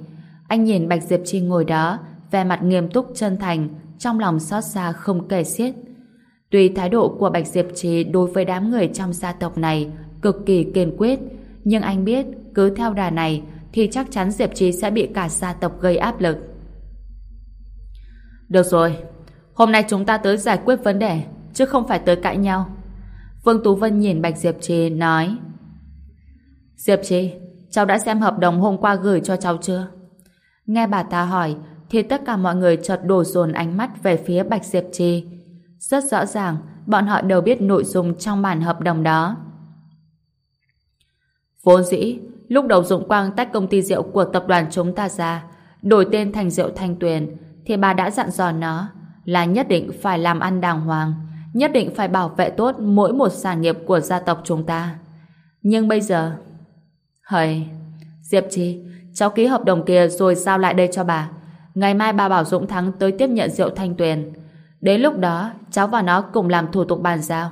Anh nhìn Bạch Diệp Chi ngồi đó, vẻ mặt nghiêm túc chân thành, trong lòng xót xa không kể xiết. Tuy thái độ của Bạch Diệp Chi đối với đám người trong gia tộc này cực kỳ kiên quyết, nhưng anh biết cứ theo đà này thì chắc chắn Diệp Chi sẽ bị cả gia tộc gây áp lực. Được rồi, hôm nay chúng ta tới giải quyết vấn đề, chứ không phải tới cãi nhau. Vương Tú Vân nhìn Bạch Diệp Chi nói Diệp Chi, cháu đã xem hợp đồng hôm qua gửi cho cháu chưa? Nghe bà ta hỏi, thì tất cả mọi người chợt đổ dồn ánh mắt về phía Bạch Diệp Chi. Rất rõ ràng, bọn họ đều biết nội dung trong bản hợp đồng đó. Vốn dĩ, lúc đầu Dũng Quang tách công ty rượu của tập đoàn chúng ta ra, đổi tên thành rượu Thanh Tuyền, thì bà đã dặn dò nó là nhất định phải làm ăn đàng hoàng, nhất định phải bảo vệ tốt mỗi một sản nghiệp của gia tộc chúng ta. Nhưng bây giờ... Hời, Diệp Chi, cháu ký hợp đồng kia rồi giao lại đây cho bà. Ngày mai bà bảo Dũng Thắng tới tiếp nhận rượu Thanh Tuyền. Đến lúc đó, cháu và nó cùng làm thủ tục bàn giao.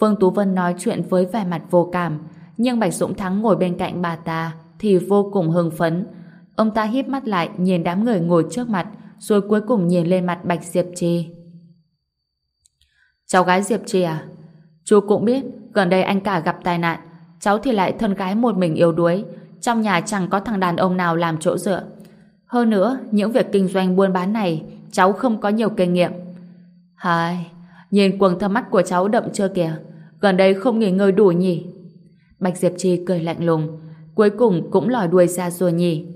Phương Tú Vân nói chuyện với vẻ mặt vô cảm, nhưng Bạch Dũng Thắng ngồi bên cạnh bà ta thì vô cùng hưng phấn. Ông ta híp mắt lại nhìn đám người ngồi trước mặt, rồi cuối cùng nhìn lên mặt Bạch Diệp Trì. Cháu gái Diệp Trì à? Chú cũng biết, gần đây anh cả gặp tai nạn, cháu thì lại thân gái một mình yếu đuối, trong nhà chẳng có thằng đàn ông nào làm chỗ dựa. Hơn nữa, những việc kinh doanh buôn bán này, cháu không có nhiều kinh nghiệm. Hai, nhìn quần thâm mắt của cháu đậm chưa kìa, gần đây không nghỉ ngơi đủ nhỉ? Bạch Diệp Chi cười lạnh lùng, cuối cùng cũng lòi đuôi ra rồi nhỉ.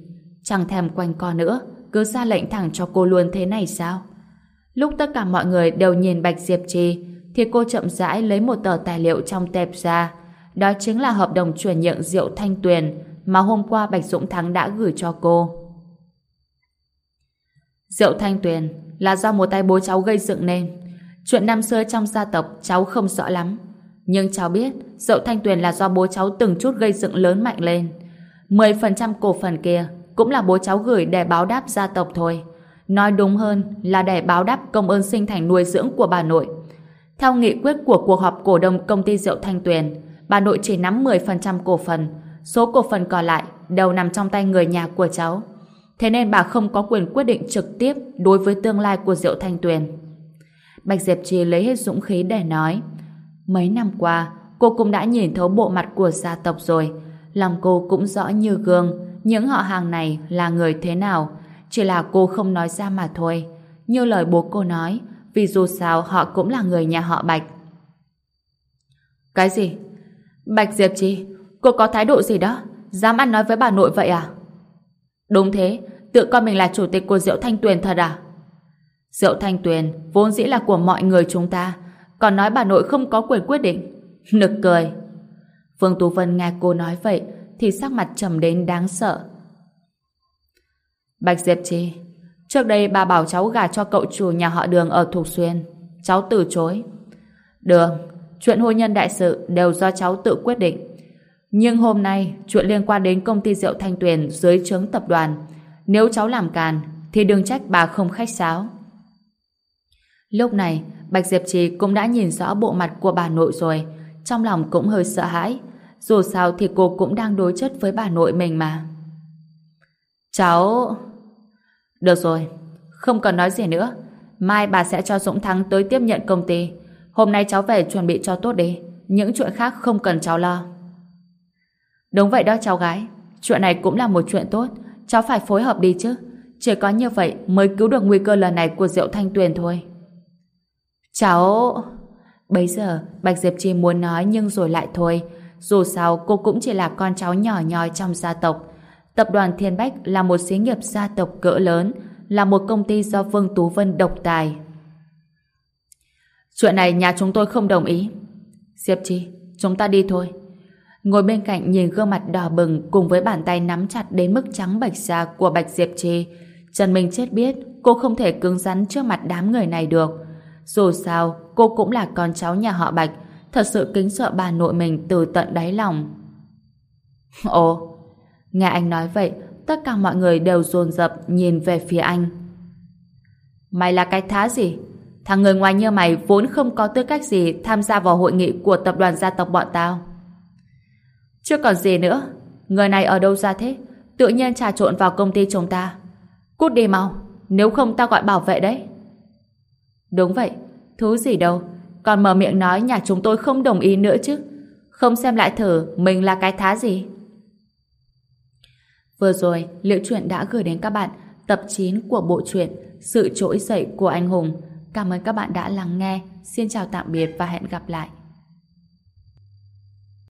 Chẳng thèm quanh co nữa, cứ ra lệnh thẳng cho cô luôn thế này sao? Lúc tất cả mọi người đều nhìn Bạch Diệp Chi, thì cô chậm rãi lấy một tờ tài liệu trong tệp ra. Đó chính là hợp đồng chuyển nhượng rượu Thanh Tuyền mà hôm qua Bạch Dũng Thắng đã gửi cho cô. Rượu Thanh Tuyền là do một tay bố cháu gây dựng nên. Chuyện năm xưa trong gia tộc cháu không rõ lắm. Nhưng cháu biết rượu Thanh Tuyền là do bố cháu từng chút gây dựng lớn mạnh lên. 10% cổ phần kia cũng là bố cháu gửi để báo đáp gia tộc thôi. Nói đúng hơn là để báo đáp công ơn sinh thành nuôi dưỡng của bà nội. Theo nghị quyết của cuộc họp cổ đông công ty rượu Thanh Tuyền, bà nội chỉ nắm 10% cổ phần, số cổ phần còn lại đều nằm trong tay người nhà của cháu. Thế nên bà không có quyền quyết định trực tiếp đối với tương lai của Diệu Thanh Tuyền. Bạch Diệp Trì lấy hết dũng khí để nói Mấy năm qua, cô cũng đã nhìn thấu bộ mặt của gia tộc rồi. Lòng cô cũng rõ như gương những họ hàng này là người thế nào. Chỉ là cô không nói ra mà thôi. Như lời bố cô nói, vì dù sao họ cũng là người nhà họ Bạch. Cái gì? Bạch Diệp Chi, cô có thái độ gì đó? Dám ăn nói với bà nội vậy à? Đúng thế, tự coi mình là chủ tịch của Diệu Thanh Tuyền thật à? Diệu Thanh Tuyền vốn dĩ là của mọi người chúng ta, còn nói bà nội không có quyền quyết định. (laughs) Nực cười. Phương Tú Vân nghe cô nói vậy thì sắc mặt trầm đến đáng sợ. Bạch Diệp Chi, trước đây bà bảo cháu gả cho cậu chủ nhà họ đường ở Thục Xuyên. Cháu từ chối. Đường, chuyện hôn nhân đại sự đều do cháu tự quyết định. Nhưng hôm nay, chuyện liên quan đến công ty rượu Thanh Tuyền dưới trướng tập đoàn. Nếu cháu làm càn, thì đừng trách bà không khách sáo. Lúc này, Bạch Diệp Trì cũng đã nhìn rõ bộ mặt của bà nội rồi, trong lòng cũng hơi sợ hãi. Dù sao thì cô cũng đang đối chất với bà nội mình mà. Cháu... Được rồi, không cần nói gì nữa. Mai bà sẽ cho Dũng Thắng tới tiếp nhận công ty. Hôm nay cháu về chuẩn bị cho tốt đi. Những chuyện khác không cần cháu lo. Đúng vậy đó cháu gái. Chuyện này cũng là một chuyện tốt. Cháu phải phối hợp đi chứ. Chỉ có như vậy mới cứu được nguy cơ lần này của Diệu Thanh Tuyền thôi. Cháu... Bây giờ, Bạch Diệp Chi muốn nói nhưng rồi lại thôi. Dù sao, cô cũng chỉ là con cháu nhỏ nhoi trong gia tộc. Tập đoàn Thiên Bách là một xí nghiệp gia tộc cỡ lớn, là một công ty do Vương Tú Vân độc tài. Chuyện này nhà chúng tôi không đồng ý. Diệp Chi, chúng ta đi thôi. Ngồi bên cạnh nhìn gương mặt đỏ bừng cùng với bàn tay nắm chặt đến mức trắng bạch da của Bạch Diệp Trì. Trần Minh chết biết cô không thể cứng rắn trước mặt đám người này được. Dù sao, cô cũng là con cháu nhà họ Bạch, thật sự kính sợ bà nội mình từ tận đáy lòng. Ồ, nghe anh nói vậy, tất cả mọi người đều dồn dập nhìn về phía anh. Mày là cái thá gì? Thằng người ngoài như mày vốn không có tư cách gì tham gia vào hội nghị của tập đoàn gia tộc bọn tao. Chưa còn gì nữa. Người này ở đâu ra thế? Tự nhiên trà trộn vào công ty chúng ta. Cút đi mau. Nếu không ta gọi bảo vệ đấy. Đúng vậy. Thứ gì đâu. Còn mở miệng nói nhà chúng tôi không đồng ý nữa chứ. Không xem lại thử mình là cái thá gì. Vừa rồi, Liễu Chuyện đã gửi đến các bạn tập 9 của bộ truyện Sự trỗi dậy của anh hùng. Cảm ơn các bạn đã lắng nghe. Xin chào tạm biệt và hẹn gặp lại.